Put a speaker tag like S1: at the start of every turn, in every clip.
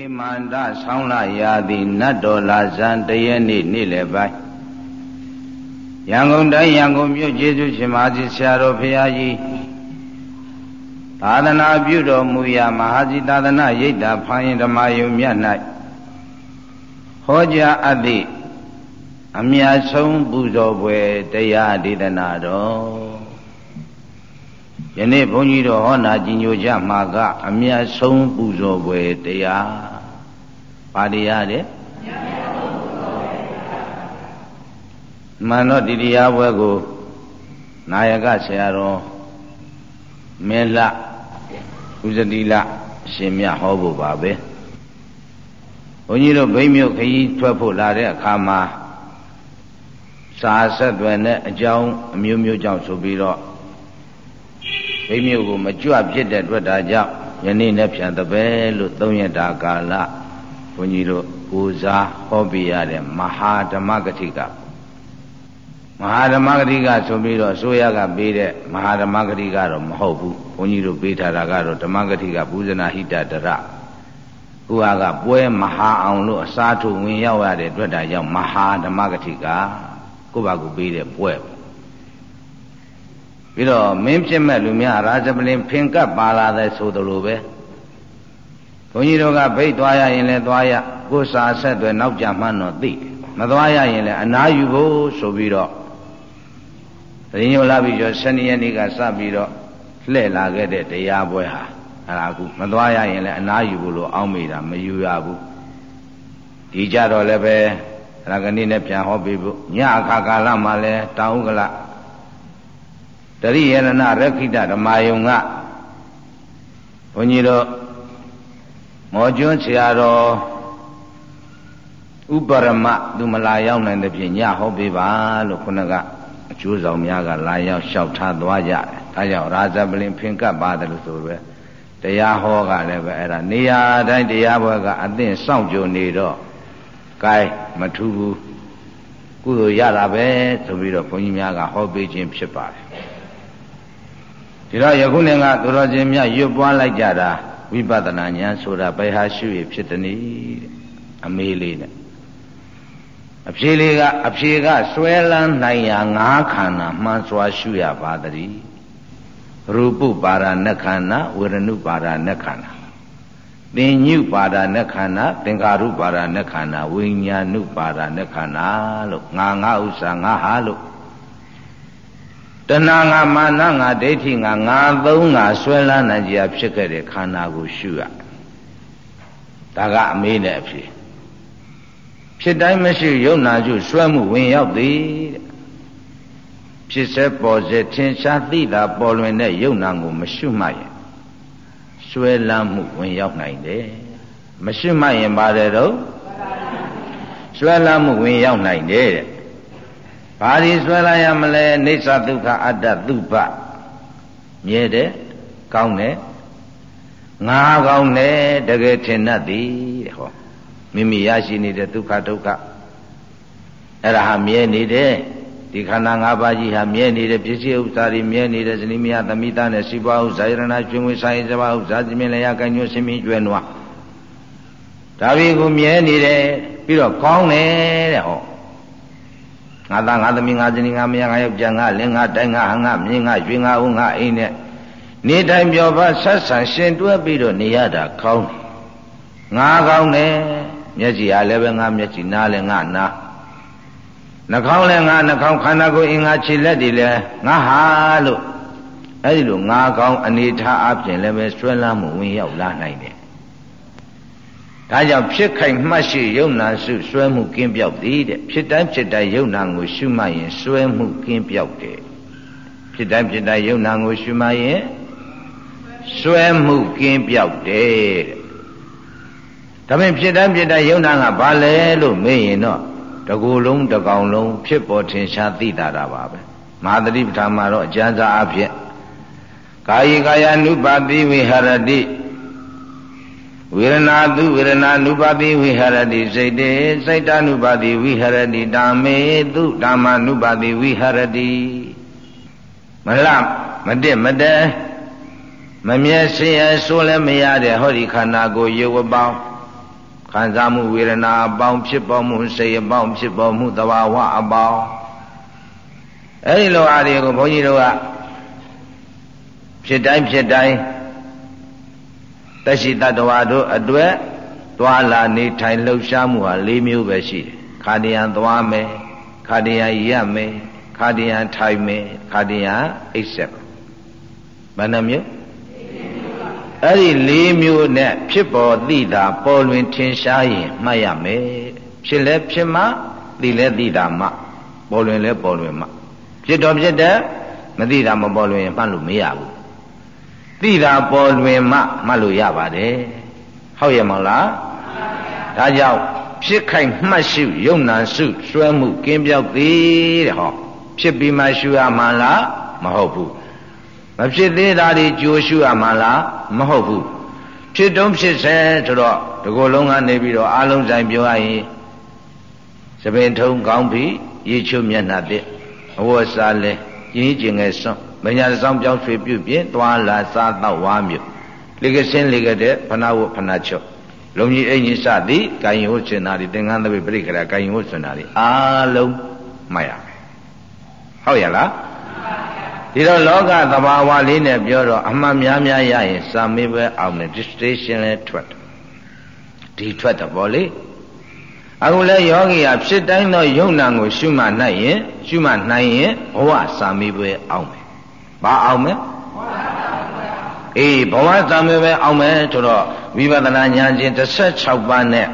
S1: ဧမန္တဆောင်းလာရာသည်နတ်တော်လာဇန်တရက်နေ့နေ့လယ်ပိုင်းရန်ကုန်တိုင်းရန်ကုန်မြို့ကျေးဇူးရှင်မကြီးဆရာတော်ဘုရားကြီးသာသနာပြုတော်မူရာမဟာစီသာသနာရိပ်သာဖိုင်းဓမ္မယုံမြတ်၌ဟောကြားအပ်သည့်အမြတ်ဆုံးပူဇော်ပွဲတရားဒေသနာတော် ယနေ့ဘုန်းကြီးတို့ဟောနာကြည်ညိုကြမှာကအမြတ်ဆုံးပူဇော်ပွဲတရားပါတရားတဲ့မှန်တော့ဒီတရားပွဲကိုနာယကဆရာတော်မဲလဥဇတိလရှင်မြတ်ဟောဖို့ပါပဲဘုန်းကြီးတို့ဗိမ့်မြုပ်ခရီးထွက်ဖို့လာတဲ့အခါမှာစာဆက်သွယ်တဲ့အကြောင်းအမျိုးမျိုးကြောင့်ဆိုပြီးတော့ ဗိမြုပ်ကိုမကြွဖြစ်တဲ့အတွက်ဒါကြောင့်ယနေ့နဲ့ပြန်တပည့်လို့သုံးရတာကာလဘုန်းကြီးတို့ကိုစားဟောပြရတဲ့မဟာဓမ္မဂတိကမဟာဓမ္မဂတိကဆိုပြီးတော့အစိုးရကပေးတဲ့မဟာဓမ္မဂတိကတော့မဟုတ်ဘူးဘုန်းကြီးတို့ပေးထားတာကတော့ဓမ္မဂတိကပူဇနာဟိတတရခုဟာကပွဲမဟာအောင်လို့အစားထိုးဝင်ရောက်ရတဲ့အတွက်ဒါကြောင့်မဟာဓမ္မဂတိကကိုယ့်ဘာကိုပေးတဲ့ပွဲ ပြီးတော့မင်းဖြစ်မဲ့လူများရာဇပလင်ဖင်ကပ်ပါလာတဲ့ဆိုသလိုပဲဘုန်းကြီးတို့ကဗိတ်သွားရရင်လည်းသွားရကိုယ်စာဆက်တွေနောက်ကြမှန်းတော့သိမသွားရရင်လည်းအနာယူဖို့ဆိုပြီးတော့ရင်းညိုလာပြီးတော့7ရက်နေ့ကစပြီးတော့လှည့်လာခဲ့တဲ့တရားပွဲဟာအဲ့ဒါကူမသွားရရင်လည်းအနာယူဖို့လို့အောင်းမိတာမယူရဘူးဒီကြတော့လည်းပဲအဲ့ဒါကနေ့နဲ့ပြန်ဟောပေးဖို့ညအခါကာလမှာလည်းတောင်ဥက္ကလ တရိယရဏရခိတဓမ္မယုံကဘုန်းကြီးတို့မောကျွန်းဆရာတော်ဥပရမသူမလာရောက်နိုင်တဲ့ဖြင့်ညဟောပေးပါလို့ခုနကအကျိုးဆောင်များကလာရောက်လျှောက်ထားသွားကြတယ်။ဒါကြောင့်ရာဇပလင်ဖင်ကပ်ပါတယ်လို့ဆိုရဲတရားဟောကလည်းပဲအဲ့ဒါနေရာတိုင်းတရားပွဲကအသင့်စောင့်ကြိုနေတော့ gain မထူးဘူးကုသိုလ်ရတာပဲဆိုပြီးတော့ဘုန်းကြီးများကဟောပေးခြင်းဖြစ်ပါတယ် ဒီတော့ယခုနေ့ကသူတော်ချင်းများရွတ်ပွားလိုက်ကြတာဝိပဿနာဉာဏ်ဆိုတာဘယ်ဟာရှုရဖြစ်တနည်းအမေးလေးနဲ့အဖြေလေးကအဖြေကစွဲလန်းနိုင်ရာငါးခန္ဓာမှန်စွာရှုရပါတည်းရူပုပါရဏခန္ဓာဝေရဏုပါရဏခန္ဓာသင်ညုပါဒနခန္ဓာသင်္ကာရုပါဒနခန္ဓာဝိညာဏုပါဒနခန္ဓာလို့ငါငါဥစ္စာငါဟာလို့ တဏှာငါမာနငါဒိဋ္ဌိငါငါသုံးငါဆွဲလန်းနိုင်ကြဖြစ်ခဲ့တဲ့ခန္ဓာကိုရှုရဒါကအမေးနဲ့အဖြစ်ဖြစ်တိုင်းမရှိယုံနာကျဆွဲမှုဝင်ရောက်သည်တဲ့ဖြစ်စေပေါ်စေထင်ရှားသိတာပေါ်လွင်တဲ့ယုံနာကိုမရှုမှရင်ဆွဲလန်းမှုဝင်ရောက်နိုင်တယ်မရှိမှရင်ပါတယ်တော့ဆွဲလန်းမှုဝင်ရောက်နိုင်တယ်တဲ့ ဘာဒီဆွဲလန်းရမလဲအိဋ္ဌဒုက္ခအတ္တသုပမြဲတယ်ကောင်းတယ်ငါကောင်းတယ်တကယ်ထင်တတ်သည်တဲ့ဟောမိမိရရှိနေတဲ့ဒုက္ခဒုက္ခအဲ့ဒါဟာမြဲနေတယ်ဒီခန္ဓာ၅ပါးကြီးဟာမြဲနေတဲ့ပစ္စည်းဥစ္စာတွေမြဲနေတဲ့ဇနိမယသမိသားနဲ့စီပွားဥစ္စာယရဏကျွင်ဝေဆိုင်စပါးဥစ္စာစီမင်းလည်းရကံညွှန်းရှင်မင်းကျွဲနွားဒါပြီကိုမြဲနေတယ်ပြီးတော့ကောင်းတယ်တဲ့ဟော ငါသားငါသမီးငါဇနီးငါမယားငါယောက်ျားငါလင်းငါတိုင်ငါဟငါမြင်းငါရွှေငါဦးငါအိမ်နဲ့နေတိုင်းပြောပါဆက်ဆံရှင်တွဲပြီးတော့နေရတာကောင်းတယ်ငါကောင်းတယ်မျက်စိအားလည်းပဲငါမျက်စိနားလည်းငါနားနှာခေါင်းလည်းငါနှာခေါင်းခန္ဓာကိုယ်အင်္ဂါခြေလက်တွေလည်းငါဟာလို့အဲ့ဒီလိုငါကောင်းအနေထားအပြင်လည်းပဲဆွဲလန်းမှုဝင်ရောက်လာနိုင်တယ် ဒါကြောင့်ဖြစ်ခိုင်မှတ်ရှိယုံနာစုဆွဲမှုကင်းပြောက်သည်တဲ့ဖြစ်တိုင်းဖြစ်တိုင်းယုံနာကိုရှုမှတ်ရင်ဆွဲမှုကင်းပြောက်တယ်ဖြစ်တိုင်းဖြစ်တိုင်းယုံနာကိုရှုမှတ်ရင်ဆွဲမှုကင်းပြောက်တယ်တဲ့ဒါပေမဲ့ဖြစ်တိုင်းဖြစ်တိုင်းယုံနာကဘာလဲလို့မေးရင်တော့တကူလုံးတကောင်လုံးဖြစ်ပေါ်ထင်ရှားသိတာတာပါပဲမဟာသတိပဋ္ဌာန်မှာတော့အကျဉ်းစားအဖြစ်ကာယကာယ ानु ပါတိဝိဟရတိ ဝေရဏသူဝေရဏ అను ပါတိဝိဟရတိစိတ်တေစိတ်တ అను ပါတိဝိဟရတိဓမ္မေသူဓမ္မ అను ပါတိဝိဟရတိမလမတက်မတဲမမြဲဆင်းရဲဆိုးလည်းမရတဲ့ဟောဒီခန္ဓာကိုယ်ရုပ်အပေါင်းခံစားမှုဝေဒနာအပေါင်းဖြစ်ပေါ်မှုစိတ်အပေါင်းဖြစ်ပေါ်မှုသဘာဝအပေါင်းအဲဒီလိုအားတွေကိုဘုန်းကြီးတို့ကဖြစ်တိုင်းဖြစ်တိုင်း တရှိတတဝါတို့အတွက်သွာလာနေထိုင်လှုပ်ရှားမှုဟာ၄မျိုးပဲရှိတယ်ခါတရံသွားမယ်ခါတရံရက်မယ်ခါတရံထိုင်မယ်ခါတရံအိပ်ဆက်ဘယ်နှမျိုးအဲ့ဒီ၄မျိုးနဲ့ဖြစ်ပေါ်သိတာပေါ်လွင်ထင်ရှားရင်မှတ်ရမယ်ဖြစ်လဲဖြစ်မှသိလဲသိတာမှပေါ်လွင်လဲပေါ်လွင်မှဖြစ်တော်ဖြစ်တဲ့မသိတာမပေါ်လွင်ရင်မှတ်လို့မရဘူး သိတာပေါ်လွင်မှမှတ်လို့ရပါတယ်ဟုတ်ရဲ့မဟုတ်လားဒါကြောင့်ဖြစ်ခိုင်မှတ်ရှုယုံနာစုစွဲမှုကင်းပြောက်သေးတဲ့ဟောဖြစ်ပြီးမှရှုရမှလားမဟုတ်ဘူးမဖြစ်သေးတာတွေကြိုရှုရမှလားမဟုတ်ဘူးဖြစ်တုံးဖြစ်ဆဲဆိုတော့ဒီကိုယ်လုံးကနေပြီးတော့အာလုံးဆိုင်ပြောရရင်သပင်ထုံကောင်းပြီရေချုံမျက်နှာတဲ့အဝတ်စားလဲရင်းကျင်ငယ်စွန့် မညာဆောင်ပြောင်းရွှေပြုတ်ပြင်းသွားလာစားတော့ဝါမြို့လေကစင်းလေကတဲ့ဖနာဝဖနာချုပ်လုံကြီးအိမ်ကြီးစသည်ကာယင်ဟုတ်စင်တာဒီသင်္ကန်းသပိပြိခရာကာယင်ဟုတ်စင်တာဒီအားလုံးမှတ်ရမယ်ဟုတ်ရလားဒီတော့လောကသဘာဝလေးနဲ့ပြောတော့အမှန်များများရရင်စာမေးပဲအောင်တယ် distinction လဲထွက်တယ်ဒီထွက်တယ်ဗောလေအခုလဲယောဂီဟာဖြစ်တိုင်းသောယုံနာကိုရှုမှတ်နိုင်ရင်ရှုမှတ်နိုင်ရင်ဘဝစာမေးပဲအောင်မယ် ဘာအောင်မယ်အေးဘဝစာမေးပဲအောင်မယ်ဆိုတော့ဝိပဿနာဉာဏ်ချင်း16ပါးနဲ့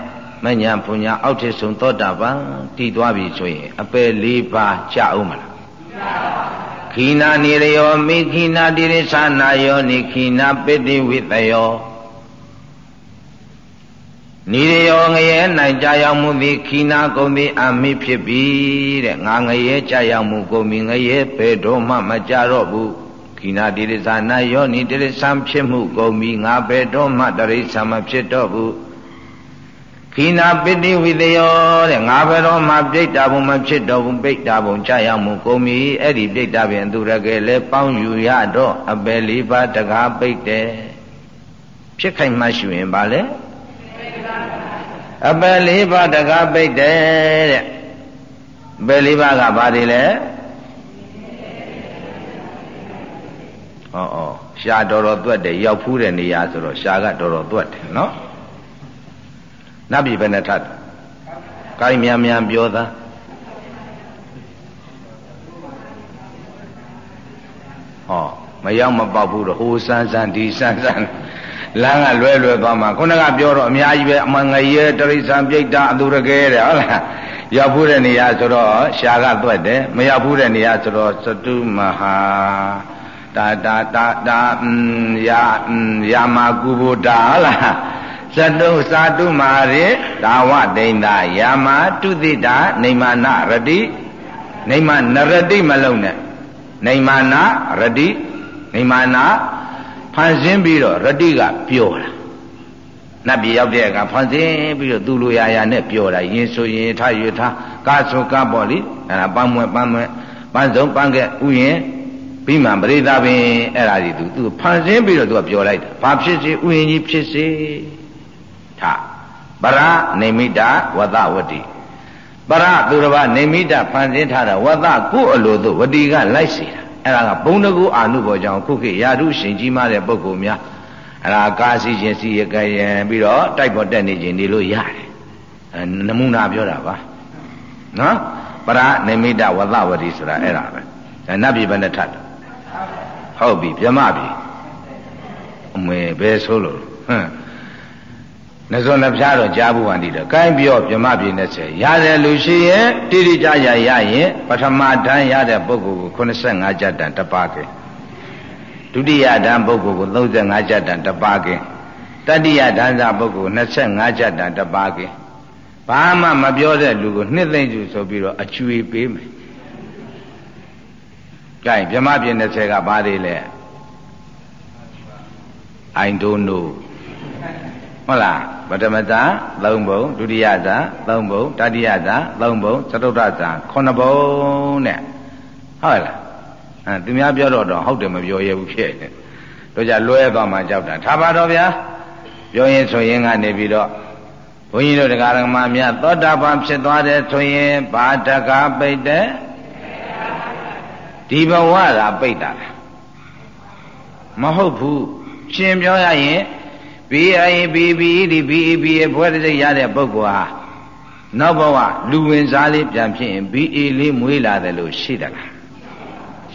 S1: မညာဘုညာအောက်ထစ်ဆုံးသောတာပန်တည်သွားပြီဆိုရင်အပယ်၄ပါးကြအောင်မလားခိနာနိရယောမိခိနာတိရိသနာယောနိခိနာပိတိဝိတယော နိရယောငရဲ၌ကြာရောက်မှုသည်ခိနာကုန်သည်အမိဖြစ်ပြီတဲ့ငါငရဲကြာရောက်မှုကုန်ပြီငရဲဘယ်တော့မှမကြတော့ဘူးခိနာတိရိသနာယောနိတိရိသံဖြစ်မှုကုန်ပြီငါဘယ်တော့မှတရိသံမဖြစ်တော့ဘူးခိနာပိတိဝိတယောတဲ့ငါဘယ်တော့မှပြိတ္တာဘုံမဖြစ်တော့ဘူးပိတ္တာဘုံကြာရောက်မှုကုန်ပြီအဲ့ဒီပြိတ္တာပြန်သူရကယ်လဲပေါင်းယူရတော့အပယ်လေးပါးတကားပိတ်တယ်ဖြစ်ခိုင်မှရှိရင်ပါလေ အပယ်လေးပါးတကားပိတ်တယ်တဲ့ပယ်လေးပါးကဘာတွေလဲဩဩရှားတော်တော်သွက်တယ်ရောက်ဖူးတဲ့နေရာဆိုတော့ရှားကတော်တော်သွက်တယ်နော်နတ်ပြည်ဘယ်နဲ့ထပ်ကိုင်းမြန်မြန်ပြောသားဟောမရောက်မပေါက်ဘူးတော့ဟိုစမ်းစမ်းဒီစမ်းစမ်း လမ်းကလွဲလွဲသွားမှာခုနကပြောတော့အများကြီးပဲအမှန်ငရဲတရိษံပြိတ္တာအသူရကဲတဲ့ဟုတ်လားရောက်ဘူးတဲ့နေရာဆိုတော့ရှားကသွက်တယ်မရောက်ဘူးတဲ့နေရာဆိုတော့သတုမဟာတာတာတာတာယာယာမကုဘုတာဟုတ်လားသတုသာတုမာရေဒါဝဒိန္တာယာမတုတိတာနေမာနရတိနေမနရတိမလုံးနဲ့နေမာနရတိနေမာန ဖန်ဆင်းပြီးတော့ရတိကပြောတာနတ်ပြည်ရောက်တဲ့အခါဖန်ဆင်းပြီးတော့သူ့လိုရာရာနဲ့ပြောတာရင်ဆိုရင်ထားရထားကားဆိုကားပေါ့လေအဲ့ဒါပန်းမွဲပန်းမွဲပန်းစုံပန်းကဲဥယျင်ပြီးမှပရိသပင်အဲ့ဒါကြီးသူသူဖန်ဆင်းပြီးတော့သူကပြောလိုက်တာဘာဖြစ်စေဥယျင်ကြီးဖြစ်စေထာပရနေမိတဝတဝတိပရသူတော်ဘာနေမိတဖန်ဆင်းထားတာဝတကိုအလိုသို့ဝတိကလိုက်စီတာ အဲ့ဒါကဘုံတကူအာနုဘောကြောင့်ခုခေတ်ယာတုရှင်ကြီးမားတဲ့ပုဂ္ဂိုလ်များအဲ့ဒါကာစီခြင်းစီရကရံပြီးတော့တိုက်ပေါ်တက်နေခြင်းနေလို့ရတယ်အဲနမူနာပြောတာပါနော်ပရနေမိတဝတဝတိဆိုတာအဲ့ဒါပဲအဲနတ်ပြည်ဘယ်နဲ့ထပ်ဟုတ်ပြီပြမပြီအမေဘယ်ဆိုလို့ဟမ် နဇောနှဖျားတော့ကြားဘူးဟန်ဒီတော့ကိုင်းပြောပြမပြေ20ရတယ်လူရှိရင်တိတိကျကျရရင်ပထမဓာန်ရတဲ့ပုဂ္ဂိုလ်ကို85ကျပ်တန်တပါးကဲဒုတိယဓာန်ပုဂ္ဂိုလ်ကို35ကျပ်တန်တပါးကဲတတိယဓာန်စာပုဂ္ဂိုလ်25ကျပ်တန်တပါးကဲဘာမှမပြောတဲ့လူကိုနှစ်သိမ့်ကျဆိုပြီးတော့အကျွေပေးမယ်။ကဲပြမပြေ20ကဘာတွေလဲ I don't know ဟုတ်လား ပထမဇာ3ဘုံဒုတိယဇာ3ဘုံတတိယဇာ3ဘုံသတုတ္တဇာ9ဘုံနဲ့ဟုတ်လားအဲသူများပြောတော့တော့ဟုတ်တယ်မပြောရဘူးဖြစ်တယ်တို့ကြလွဲသွားမှကြောက်တာထားပါတော့ဗျာပြောရင်ဆိုရင်ကနေပြီးတော့ဘုန်းကြီးတို့တရားဓမ္မများသောတာပန်ဖြစ်သွားတယ်ဆိုရင်ဘာတကားပိတ်တယ်ဒီဘဝကပိတ်တာမဟုတ်ဘူးရှင်ပြောရရင် BIBBED BEB ဘွဲတည်းရတဲ့ပုဂ္ဂိုလ်ဟာနောက်ဘဝလူဝင်စားလေးပြန်ဖြစ်ရင် BA လေးမွေးလာတယ်လို့ရှိတယ်လား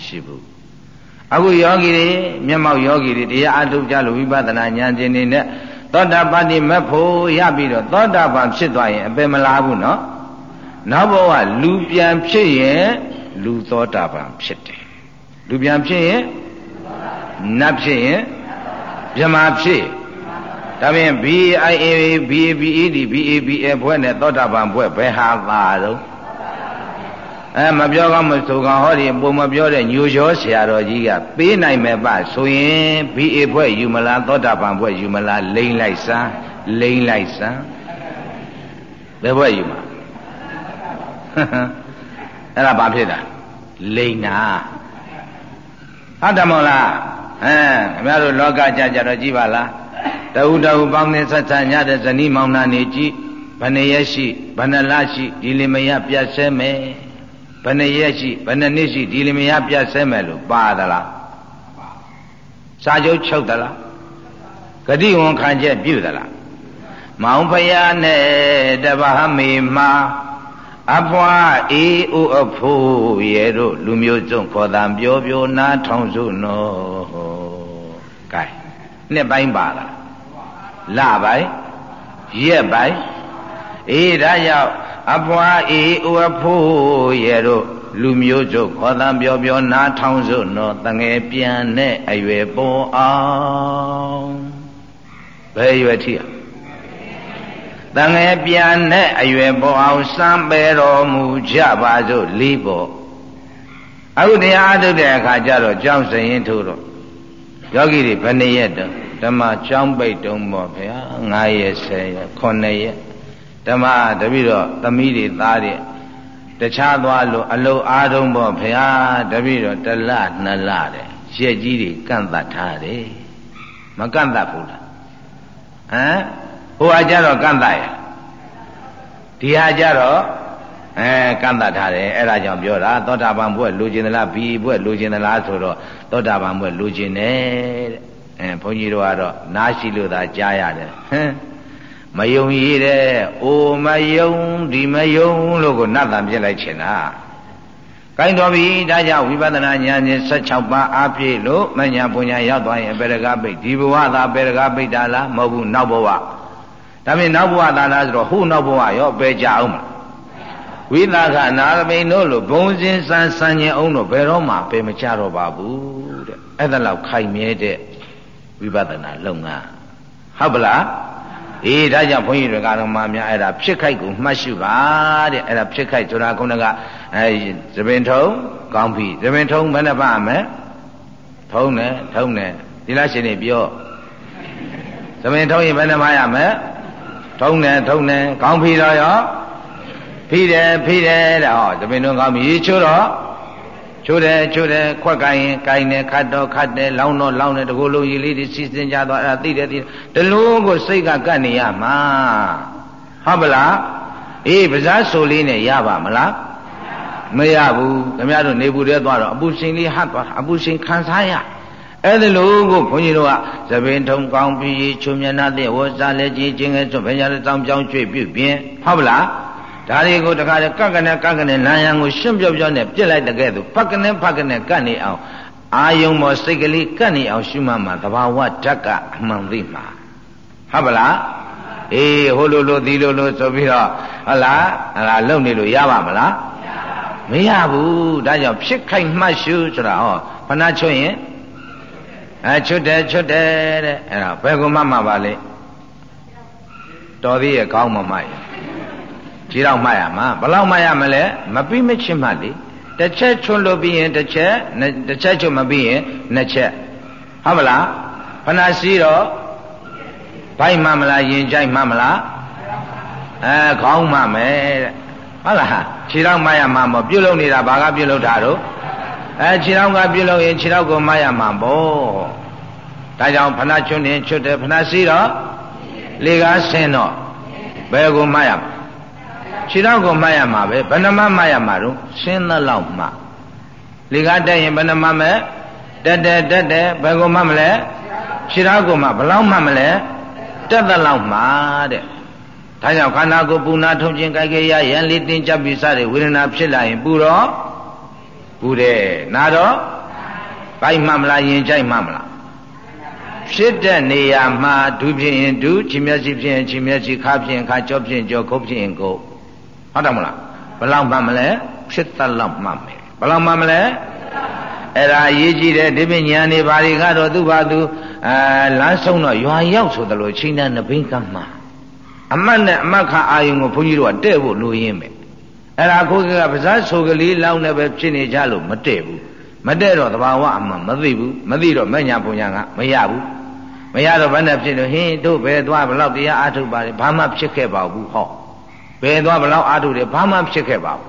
S1: ရှိဘူးအခုယောဂီတွေမျက်မှောက်ယောဂီတွေတရားအထုတ်ကြလို့ဝိပဿနာဉာဏ်ကျင်နေနဲ့သောတာပတိမက်ဖို့ရပြီးတော့သောတာပန်ဖြစ်သွားရင်အပင်မလားဘူးနော်နောက်ဘဝလူပြန်ဖြစ်ရင်လူသောတာပန်ဖြစ်တယ်လူပြန်ဖြစ်ရင်နတ်ဖြစ်ရင်မြမဖြစ် ဒါဖြင့် BIA BABED BABA ဘွဲ့နဲ့သောတာပန်ဘွဲ့ဘယ်ဟာသာတော့အဲမပြောကောင်းမဆိုကောင်းဟောဒီပုံမပြောတဲ့ညိုလျောဆရာတော်ကြီးကပေးနိုင်မဲ့ပဆိုရင် BA ဘွဲ့ယူမလားသောတာပန်ဘွဲ့ယူမလားလိမ့်လိုက်စမ်းလိမ့်လိုက်စမ်းဘယ်ဘွဲ့ယူမှာအဲ့ဒါဘာဖြစ်တာလိမ့်နာဟုတ်တယ်မဟုတ်လားအဲခင်ဗျားတို့လောကကြကြတော့ကြည့်ပါလား တဟုတဟုပေါင်းနေဆက်ဆံညတဲ့ဇနီးမောင်နှံနေကြည့်ဘယ်နှရက်ရှိဘယ်နှလရှိဒီလင်မယားပြတ်ဆဲမယ်ဘယ်နှရက်ရှိဘယ်နှနှစ်ရှိဒီလင်မယားပြတ်ဆဲမယ်လို့ပါသလားစာချုပ်ချုပ်သလားဂတိဝန်ခံချက်ပြုသလားမောင်ဖယားနဲ့တပဟမေမှာအဖွာအေးဥအဖို့ရဲ့တို့လူမျိုးစုံခေါ်တံပြောပြောနားထောင်စုနော်ကဲ နှစ်ပိုင်းပါလားလပိုင်းရက်ပိုင်းအေးဒါကြောင့်အဖွာအေးဥအဖို့ရဲ့တို့လူမျိုးစုခေါ်တံပြောပြောနားထောင်စုနော်တငယ်ပြန်နဲ့အရွယ်ပေါ်အောင်ဘယ်ရွယ်ထီอ่ะတန်ငယ်ပြန်တဲ့အရွယ်ပေါ်အောင်စံပေတော်မူကြပါစို့လေးပေါ်အခုတရားအထုတ်တဲ့အခါကျတော့ကြောင်းစရင်ထိုးတော့ ယောဂီတွေဘယ်နှရက်တော့ဓမ္မကြောင်းပိတ်တုံးပေါ့ဗျာ9ရက်10ရက်9ရက်ဓမ္မတပိတော့သမီးတွေသားတွေတခြားသွားလို့အလုအားတုံးပေါ့ဗျာတပိတော့တလနှစ်လတဲ့ရက်ကြီးတွေကန့်သတ်ထားတယ်မကန့်သတ်ဘူးလားဟမ်ဟိုဟာကြတော့ကန့်တတ်ရဒီဟာကြတော့ အဲကန့်တတ်ထားတယ်အဲ့ဒါကြောင့်ပြောတာသောတာပန်ဘွဲ့လူကျင်သလားဘီဘွဲ့လူကျင်သလားဆိုတော့သောတာပန်ဘွဲ့လူကျင်တယ်တဲ့အဲဘုန်းကြီးတို့ကတော့နားရှိလို့သာကြားရတယ်ဟမ်မယုံရည်တဲ့အိုမယုံဒီမယုံလို့ကိုနတ်တံပြစ်လိုက်ချင်တာကိုင်းတော်ပြီဒါကြောင့်ဝိပဿနာဉာဏ်ဖြင့်16ပါးအားဖြည့်လို့မညာပညာရောက်သွားရင်အပေရကပိတ်ဒီဘဝသာပေရကပိတ်တာလားမဟုတ်ဘူးနောက်ဘဝဒါပြင်နောက်ဘဝသာလားဆိုတော့ဟိုနောက်ဘဝရောပဲကြအောင်မလား ဝိသကနာရမိန်တို့လိုဘုံစင်စံစံကျင်အောင်တော့ဘယ်တော့မှပဲမကြတော့ပါဘူးတဲ့အဲ့ဒါလောက်ခိုင်မြဲတဲ့ဝိပဿနာလုပ်ငန်းဟုတ်ပလားအေးဒါကြောင့်ဘုန်းကြီးတွေကတော်မှများအဲ့ဒါဖြစ်ခိုက်ကိုမှတ်ရှုပါတဲ့အဲ့ဒါဖြစ်ခိုက်ဆိုတာခုနကအဲသပင်ထုံကောင်းပြီသပင်ထုံဘယ်နှပါမယ်ထုံတယ်ထုံတယ်ဒီလားရှင်နေပြောသပင်ထုံရင်ဘယ်နှပါရမယ်ထုံတယ်ထုံတယ်ကောင်းပြီတော့ရော ဖိတယ်ဖိတယ်တဲ့ဟောသပင်ထုံကောင်းပြီချိုးတော့ချိုးတယ်ချိုးတယ်ခွက်ကိုင်းရင်ကိုင်းတယ်ခတ်တော့ခတ်တယ်လောင်းတော့လောင်းတယ်တကူလုံးကြီးလေးတွေစီစဉ်ကြသွားအဲ့ဒါသိတယ်သိတယ်တလုံးကိုစိတ်ကကတ်နေရမှာဟုတ်ပလားအေးပဇာဆိုလေးနဲ့ရပါမလားမရဘူးခင်ဗျားတို့နေဘူးတဲ့သွားတော့အပူရှင်လေးဟတ်သွားအပူရှင်ခံစားရအဲ့ဒါလို့ကိုဘုန်းကြီးတို့ကသပင်ထုံကောင်းပြီးချုံမျက်နှာတဲ့ဝဇာလက်ကြီးချင်းငယ်ဆိုဘယ်ကြလဲတောင်းပြောင်းကျွေ့ပြုတ်ပြင်းဟုတ်ပလား ဒါတွေကိုတခါတည်းကကနဲ့ကကနဲ့လမ်းရန်ကိုရှင်းပြော့ပြော့နဲ့ပြစ်လိုက်တဲ့ကဲ့သို့ဖက်ကနေဖက်ကနေကတ်နေအောင်အာယုံမောစိတ်ကလေးကတ်နေအောင်ရှုမှတ်မှာတဘာဝဓာတ်ကအမှန်သိမှာဟုတ်ပလားအေးဟိုလိုလိုဒီလိုလိုဆိုပြီးတော့ဟုတ်လားအဲ့ဒါလုံနေလို့ရပါမလားမရဘူးဒါကြောင့်ဖြစ်ခိုက်မှတ်ရှုဆိုတာဟောဖဏချွတ်ရင်အဲချွတ်တယ်ချွတ်တယ်တဲ့အဲ့ဒါဘယ်ကုမှမှပါလေတော်သေးရဲ့ခေါင်းမမှတ် ရင်ခြေတော့မှတ်ရမှာဘလောက်မှတ်ရမလဲမပြီးမချင်းမှတ်လေတစ်ချက်ချွတ်လို့ပြီးရင်တစ်ချက်တစ်ချက်ချွတ်မပြီးရင်နှစ်ချက်ဟုတ်မလားဖဏစီတော့ဘိုက်မှမလားရင်ကြိုက်မှမလားအဲခေါင်းမှမယ်တဲ့ဟုတ်လားခြေတော့မှတ်ရမှာမပြုတ်လုံနေတာဘာကပြုတ်လုံတာတော့အဲခြေတော့ကပြုတ်လုံရင်ခြေတော့ကိုမှတ်ရမှာပေါ့ဒါကြောင့်ဖဏချွတ်နေချွတ်တယ်ဖဏစီတော့လေကားဆင်းတော့မဘယ်ကိုမှတ်ရမှာ ခြေထောက်ကိုမှတ်ရမှာပဲဘယ်နှမမှတ်ရမှာတော့ရှင်းသလောက်မှလေကားတက်ရင်ဘယ်နှမမဲ့တက်တက်တက်တက်ဘယ်ကိုမှတ်မလဲခြေထောက်ကိုမှဘယ်လောက်မှတ်မလဲတက်သလောက်မှတဲ့ဒါကြောင့်ခန္ဓာကိုယ်ပူနာထုံခြင်းကြိုက်ကြရရန်လေးတင်းကြပ်ပြီးစတဲ့ဝေဒနာဖြစ်လာရင်ပူတော့ပူတယ်နာတော့ဘိုက်မှမလားရင်ကြိုက်မှမလားဖြစ်တဲ့နေရာမှာဒုဖြစ်ရင်ဒုခြေမျက်စိဖြစ်ရင်ခြေမျက်စိခါဖြစ်ရင်ခါကြောဖြစ်ရင်ကြောခုတ်ဖြစ်ရင်ခုတ် ဟုတ်တယ်မလားဘယ်လောက်မှမလဲဖြစ်သလောက်မှမယ်ဘယ်လောက်မှမလဲအဲ့ဒါအရေးကြီးတယ်ဒီပညာနေဘာတွေကတော့သူ့ဘာသူအဲလမ်းဆုံးတော့ရွာရောက်ဆိုတယ်လို့ချိန်တဲ့နဘိန်းကမှအမတ်နဲ့အမတ်ခအာယုံကိုဘုန်းကြီးတို့ကတဲ့ဖို့လိုရင်းပဲအဲ့ဒါခုကပါဇာဆိုကလေးလောင်းနေပဲဖြစ်နေကြလို့မတဲ့ဘူးမတဲ့တော့တဘာဝအမှမသိဘူးမသိတော့မညာဘုံညာကမရဘူးမရတော့ဘယ်နဲ့ဖြစ်လို့ဟင်းတို့ဘယ်သွားဘလောက်တရားအားထုတ်ပါလဲဘာမှဖြစ်ခဲ့ပါဘူးဟော ဘယ်သွားဘလောက်အားထုတ်တယ်ဘာမှဖြစ်ခဲ့ပါဘူး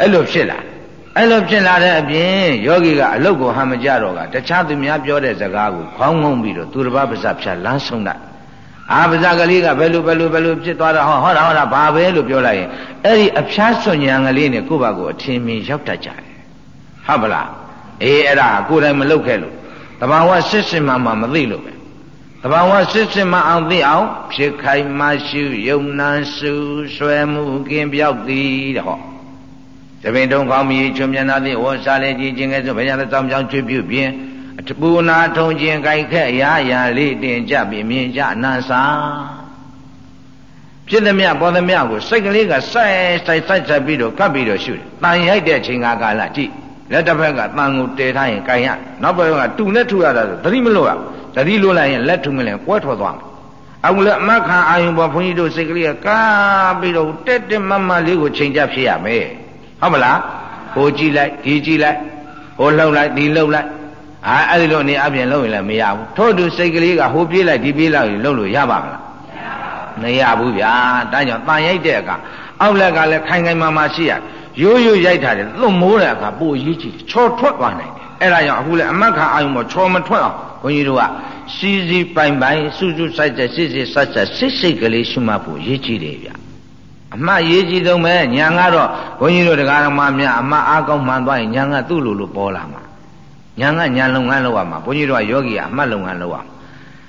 S1: အဲ့လိုဖြစ်လာအဲ့လိုဖြစ်လာတဲ့အပြင်ယောဂီကအလုတ်ကိုဟန်မကြတော့ကတခြားသူများပြောတဲ့စကားကိုခေါင်းငုံပြီးတော့သူတစ်ပါးပါးစပ်ဖြတ်လမ်းဆုံးလိုက်အာပါဇကလေးကဘယ်လိုဘယ်လိုဘယ်လိုဖြစ်သွားတာဟောဟောတာဟောတာဘာပဲလို့ပြောလိုက်ရင်အဲ့ဒီအဖျားစွညံကလေးနဲ့ကိုယ့်ဘာကိုအထင်မြင်ရောက်တတ်ကြတယ်ဟုတ်ပလားအေးအဲ့ဒါကိုယ်တိုင်မလုပ်ခဲ့လို့တဘာဝစစ်စစ်မှမှမသိလို့ပဲ တဘာဝစစ်စစ်မှအောင်သိအောင် ဖြစ်ခိုင်မှရှုယုံနာစုဆွဲမှုကင်းပြောက်သည်တဲ့ဟောတပင်တုံကောင်းမြည်ချွန်မြနာသည်ဝစားလေကြည်ခြင်းကဲဆိုဘယ်ရတဲ့တောင်ကြောင်ချွပြုပြင်းအထပူနာထုံခြင်းကြိုက်ခက်ရာရာလေးတင်ကြပြီးမြင်ကြအနန္စာဖြစ်သည်မြပေါ်သည်မြကိုစိတ်ကလေးကစိုက်စိုက်စိုက်ဆက်ပြီးတော့ကပ်ပြီးတော့ရှုတယ်။တန်ရိုက်တဲ့ချိန်ကာလကြည့်လက်တစ်ဖက်ကတန်ကိုတည်ထားရင်ကြိုင်ရနောက်ဘက်ကတူနဲ့ထူရတာဆိုသတိမလို့ရသ တိလို့လိုက်ရင်လက်ထူမလဲကွဲထွက်သွားမှာအခုလည်းအမခံအာယုံပေါ်ဘုန်းကြီးတို့စိတ်ကလေးကကားပြီးတော့တက်တက်မမလေးကိုချိန်ကြဖြစ်ရမယ်ဟုတ်မလားဟိုကြည့်လိုက်ဒီကြည့်လိုက်ဟိုလှုပ်လိုက်ဒီလှုပ်လိုက်အာအဲ့ဒီလိုနေအပြင်လှုပ်ရင်လည်းမရဘူးထို့တူစိတ်ကလေးကဟိုပြေးလိုက်ဒီပြေးလိုက်လှုပ်လို့ရပါမလားမရဘူးဗျာဒါကြောင့်တန်ရိုက်တဲ့အခါအောက်လက်ကလည်းခိုင်ခိုင်မာမာရှိရရိုးရိုးရိုက်ထားတယ်လွတ်မိုးတဲ့အခါပိုရေးကြည့်ချော်ထွက်သွားနိုင်တယ် အဲ့ဒါကြောင့်အခုလည်းအမတ်ခအာယုံပေါ်ချော်မထွက်အောင်ဘုန်းကြီးတို့ကစီစီပိုင်ပိုင်စုစုစိုက်တဲ့စစ်စစ်ဆက်ဆက်စစ်စိတ်ကလေးရှုမှတ်ဖို့ရေးကြည့်တယ်ဗျအမှတ်ရေးကြည့်ဆုံးပဲညာကတော့ဘုန်းကြီးတို့တရားဓမ္မများအမှတ်အားကောင်းမှန်သွားရင်ညာကသူ့လိုလိုပေါ်လာမှာညာကညာလုပ်ငန်းလုပ်ရမှာဘုန်းကြီးတို့ကယောဂီကအမှတ်လုပ်ငန်းလုပ်ရမှာ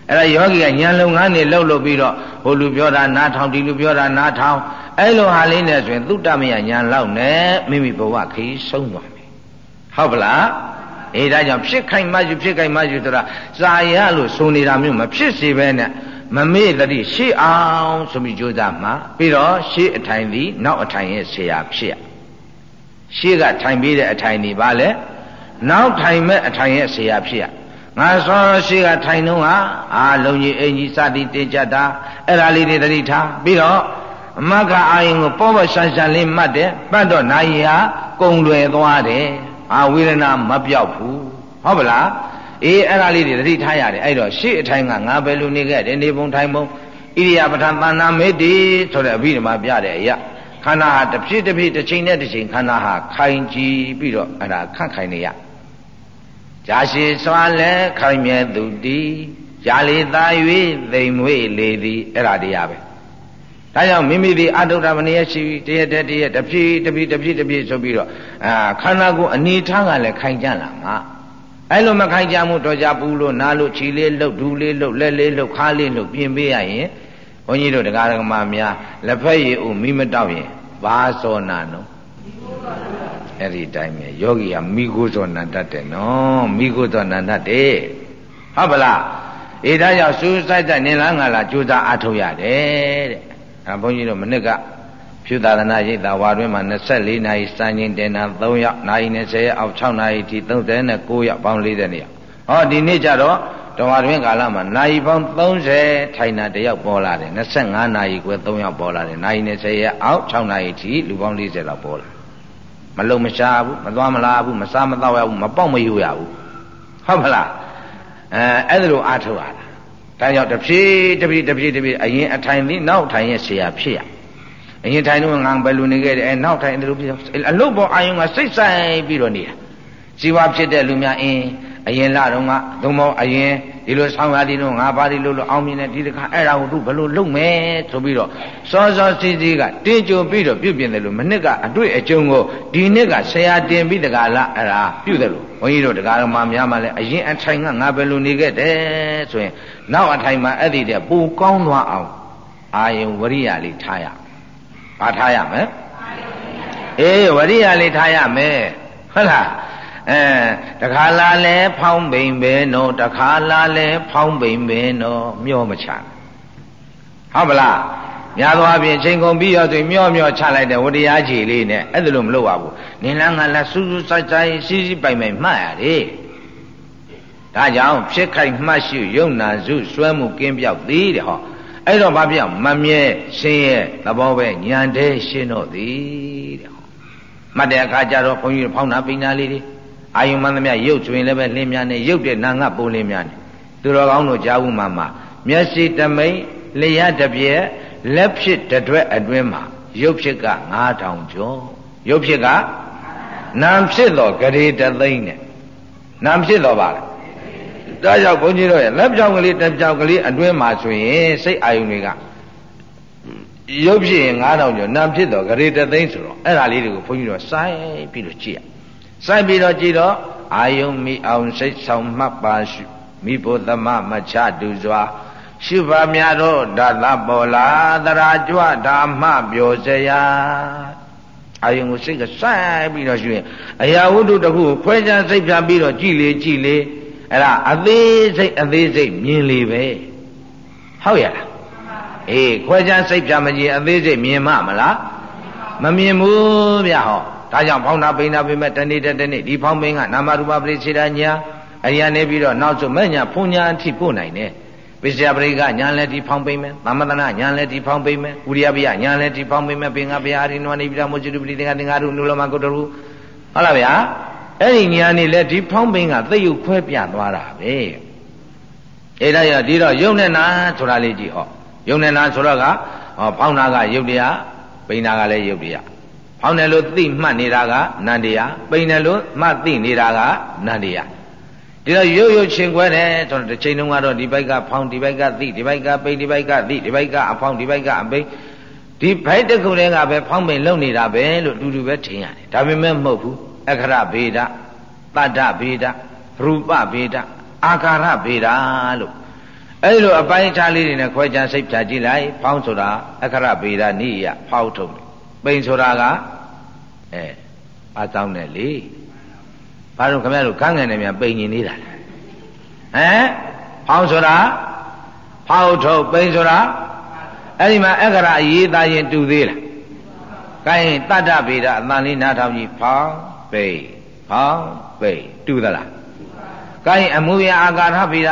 S1: အဲ့ဒါယောဂီကညာလုပ်ငန်းတွေလှုပ်လို့ပြီးတော့ဟိုလူပြောတာနားထောင်ဒီလူပြောတာနားထောင်အဲ့လိုဟာလေးနဲ့ဆိုရင်သုတ္တမယညာလောက်နဲ့မိမိဘဝခရီးဆုံးသွားမယ်ဟုတ်ပလား အေးဒါကြောင့်ဖြစ်ခိုင်မှယူဖြစ်ခိုင်မှယူဆိုတာစာရလို့ဆိုနေတာမျိုးမဖြစ်စေပဲနဲ့မမေ့တတိရှေ့အောင်ဆိုပြီးကြိုးစားမှာပြီးတော့ရှေ့အထိုင်သည်နောက်အထိုင်ရဲ့ဆရာဖြစ်ရရှေ့ကထိုင်ပြီးတဲ့အထိုင်ဒီပါလေနောက်ထိုင်မဲ့အထိုင်ရဲ့ဆရာဖြစ်ရငါစောရှိကထိုင်တော့ဟာအာလုံကြီးအင်ကြီးစသည်တင်ကြတာအဲ့ဒါလေးတွေတတိထားပြီးတော့အမကအာယုံကိုပေါ်ပေါ်ဆန်းဆန်းလေးမှတ်တယ်ပတ်တော့နာယီဟာကုံလွယ်သွားတယ် အာဝေဒနာမပြောက်ဘူးဟုတ်ပလားအေးအဲ့ဒါလေးတွေတတိထားရတယ်အဲ့တော့ရှေ့အထိုင်ကငါဘယ်လိုနေခဲ့တယ်နေပုံထိုင်ပုံဣရိယာပဋ္ဌာန်တဏ္ဍမေတ္တိဆိုတဲ့အဘိဓမ္မာပြတဲ့အရာခန္ဓာဟာတစ်ဖြစ်တစ်ဖြစ်တစ်ချိန်နဲ့တစ်ချိန်ခန္ဓာဟာခိုင်ကြည်ပြီးတော့အဲ့ဒါခန့်ခိုင်နေရဂျာရှိစွာလဲခိုင်မြဲသူတီဂျာလီသာ၍သိမ်မွေ့လေသည်အဲ့ဒါတရားပဲ ဒါကြောင့်မိမိဒီအတုဒ္ဓမနရရှိတရတဲ့တရတဖြည်းတဖြည်းတဖြည်းတဖြည်းဆိုပြီးတော့အာခန္ဓာကိုယ်အနေထားကလည်းခိုင်ကြလာမှာအဲ့လိုမခိုင်ကြမှုတော့ကြပူလို့နားလို့ခြေလေးလှုပ်ဒူးလေးလှုပ်လက်လေးလှုပ်ခါလေးလှုပ်ပြင်ပေးရရင်ဘုန်းကြီးတို့တရားဓမ္မများလက်ဖက်ရည်ဦးမိမတောက်ရင်ဘာစောနာနော်အဲ့ဒီတိုင်းပဲယောဂီကမိကိုစောနန္တတ်တယ်နော်မိကိုစောနန္တတ်တယ်ဟုတ်ပလားအေးဒါကြောင့်စူးစိုက်တဲ့နင်လားငါလားကြိုးစားအားထုတ်ရတယ်တဲ့ အဲဘုန်းကြီးတို့မနစ်ကဖြူသာသနာရိပ်သာဝါတွင်မှာ24နာရီစံချိန်တင်တာ3ရောက်နာရီ20အောက်6နာရီထိ39ရောက်ပေါင်း40နေရောက်ဟောဒီနေ့ကျတော့တော်ဝါတွင်ကာလမှာနာရီပေါင်း30ထိုင်တာတယောက်ပေါ်လာတယ်25နာရီကွယ်3ရောက်ပေါ်လာတယ်နာရီ20ရဲ့အောက်6နာရီထိလူပေါင်း40လောက်ပေါ်လာမလုံမရှားဘူးမသွားမလာဘူးမစားမတော့ရဘူးမပေါက်မယူရဘူးဟုတ်မလားအဲအဲ့ဒါလိုအားထုတ်ရတာ ဒါကြောင့်တဖြည်းတဖြည်းတဖြည်းတဖြည်းအရင်အထိုင်သည်နောက်ထိုင်ရဲ့ဆရာဖြစ်ရအရင်ထိုင်တော့ငါဘယ်လိုနေခဲ့တယ်အဲနောက်ထိုင်တယ်လို့ဖြစ်အလုတ်ပေါ်အာယုံကစိတ်ဆိုင်ပြီးတော့နေတာဇီဝဖြစ်တဲ့လူများအင်းအရင်လာတော့ငါသုံးမောအရင်ဒီလိုဆောင်းရသည်တော့ငါဘာဒီလိုလိုအောင်မြင်တဲ့ဒီတခါအဲ့ဒါကိုသူဘယ်လိုလုပ်မယ်ဆိုပြီးတော့စောစောစီးစီးကတင်းကြိုပြီးတော့ပြုတ်ပြင်တယ်လို့မနစ်ကအတွေ့အကြုံကိုဒီနှစ်ကဆရာတင်ပြီးတခါလားအဲ့ဒါပြုတ်တယ်လို့ဘုန်းကြီးတို့တရားတော်မှာများမှလည်းအရင်အထိုင်ကငါဘယ်လိုနေခဲ့တယ်ဆိုရင် နောက်အထိုင်မှာအဲ့ဒီတဲ့ပူကောင်းသွားအောင်အာယုံဝရိယလေးထားရဘာထားရမလဲအေးဝရိယလေးထားရမယ်ဟုတ်လားအဲတခါလာလဲဖောင်းပိန်ပဲနော်တခါလာလဲဖောင်းပိန်ပဲနော်မျောမချဟုတ်ပလားများသောအားဖြင့်ချိန်ကုန်ပြီးရောဆိုမျောမျောချလိုက်တဲ့ဝတရားကြီးလေးနဲ့အဲ့ဒါလို့မလုပ်ပါဘူးနင်လန်းကလည်းစူးစူးစိုက်စိုက်စီးစီးပိုင်ပိုင်မှတ်ရတယ် ဒါကြောင့်ဖြစ်ခိုက်မှတ်ရှုယုံနာစုစွဲမှုကင်းပြောက်သည်တဲ့ဟောအဲ့တော့ဘာပြောက်မမြဲရှင်းရဲ့သဘောပဲညံတဲ့ရှင်းတော့သည်တဲ့ဟောမှတ်တဲ့အခါကျတော့ဘုန်းကြီးဖောင်းတာပိညာလေးတွေအာယုံမန္တမြရုပ်ဆိုရင်လည်းပဲလင်းများနေရုပ်တဲ့နာငတ်ပုံးလင်းများနေသူတော်ကောင်းတို့ကြားဦးမှာမှာမျက်စိတမိတ်လျှက်တပြက်လက်ဖြစ်တတွက်အတွင်းမှာရုပ်ဖြစ်က9000ကျော်ရုပ်ဖြစ်ကနာမ်ဖြစ်တော့ဂရေတသိန်းနဲ့နာမ်ဖြစ်တော့ပါလား ဒါကြောင့်ဘုန်းကြီးတို့ရဲ့လက်ပြောင်ကလေးတစ်ပြောင်ကလေးအတွင်းမှာဆိုရင်စိတ်အာယုန်တွေကရုပ်ဖြစ်ရင်9000ကျော်နာမ်ဖြစ်တော့ဂရေတသိန်းဆိုတော့အဲ့ဒါလေးတွေကိုဘုန်းကြီးတို့စိုင်းပြီးတော့ကြည့်ရစိုက်ပြီးတော့ကြည်တော့အာယုံမိအောင်စိတ်ဆောင်မှတ်ပါရှုမိဘသမမချတူစွာရှုပါများတော့ဒါသပေါ်လာတရာကြွဓမ္မပြောစရာအာယုံကိုစိတ်ကစိုက်ပြီးတော့ရှုရင်အရာဝတ္ထုတစ်ခုခွဲခြားစိတ်ဖြာပြီးတော့ကြည်လေကြည်လေ အဲ့ဒါအသေးစိတ်အသေးစိတ်မြင်လေပဲဟုတ်ရလားအေးခွဲခြားစိတ်ဖြာမကြည့်အသေးစိတ်မြင်မှမလားမမြင်ဘူးဗျဟောဒါကြောင့်ဖောင်းတာပိန်တာပိမဲ့တနေ့တနေ့ဒီဖောင်းပိန်ကနာမရူပပရိစေတညာအရိယာနေပြီးတော့နောက်ဆုံးမဲ့ညာဖုန်ညာအထိပို့နိုင်တယ်ပိစယပရိကညာလည်းဒီဖောင်းပိန်မယ်သမတနာညာလည်းဒီဖောင်းပိန်မယ်ဥရိယပိယညာလည်းဒီဖောင်းပိန်မယ်ပင်ကဗျာရိနဝနိပိဒမောจิตุပတိတေကတင်္ဂါရုနုလမကုတ္တရုဟုတ်လားဗျာ အဲ့ဒီညာနေလည်းဒီဖောင်းပိန်ကသိယုတ်ခွဲပြသွားတာပဲအဲ့ဒါရဒီတော့ယုံနဲ့နာဆိုတာလေးကြည့်ဟောယုံနဲ့နာဆိုတော့ကဟောဖောင်းတာကယုတ်တရားပိန်တာကလည်းယုတ်တရားဖောင်းတယ်လို့သိမှတ်နေတာကနန္တရားပိန်တယ်လို့မှတ်သိနေတာကနန္တရားဒီတော့ရုပ်ရုပ်ချင်းခွဲတယ်ဆိုတော့တစ်ချိန်လုံးကတော့ဒီဘိုက်ကဖောင်းဒီဘက်ကသိဒီဘက်ကပိန်ဒီဘက်ကသိဒီဘက်ကအဖောင်းဒီဘက်ကအပိန်ဒီဘိုက်တစ်ခုတည်းကပဲဖောင်းပိန်လုံနေတာပဲလို့တူတူပဲထင်ရတယ်ဒါပေမဲ့မဟုတ်ဘူး အခရဗေဒတတ္တဗေဒရူပဗေဒအာကာရဗေဒလို့အဲ့လိုအပိုင်းခြားလေးတွေနဲ့ခွဲခြားစိတ်ဖြာကြည့်လိုက်ဖောင်းဆိုတာအခရဗေဒနိယဖောက်ထုတ်ပိန်ဆိုတာကအဲအတောင်းနဲ့လေဘာလို့ခင်ဗျားတို့ကန်းငယ်နေမြန်ပိန်ញင်နေတာလဲဟမ်ဖောင်းဆိုတာဖောက်ထုတ်ပိန်ဆိုတာအဲ့ဒီမှာအက္ခရာအရေးသားရင်တူသေးလားကိုင်းတတ္တဗေဒအတန်လေးနားထောင်ကြည့်ဖောင်း ပိန်ဖောင်းပိန်တူသလားကိုင်းအမှုရအာကာရဗေဒ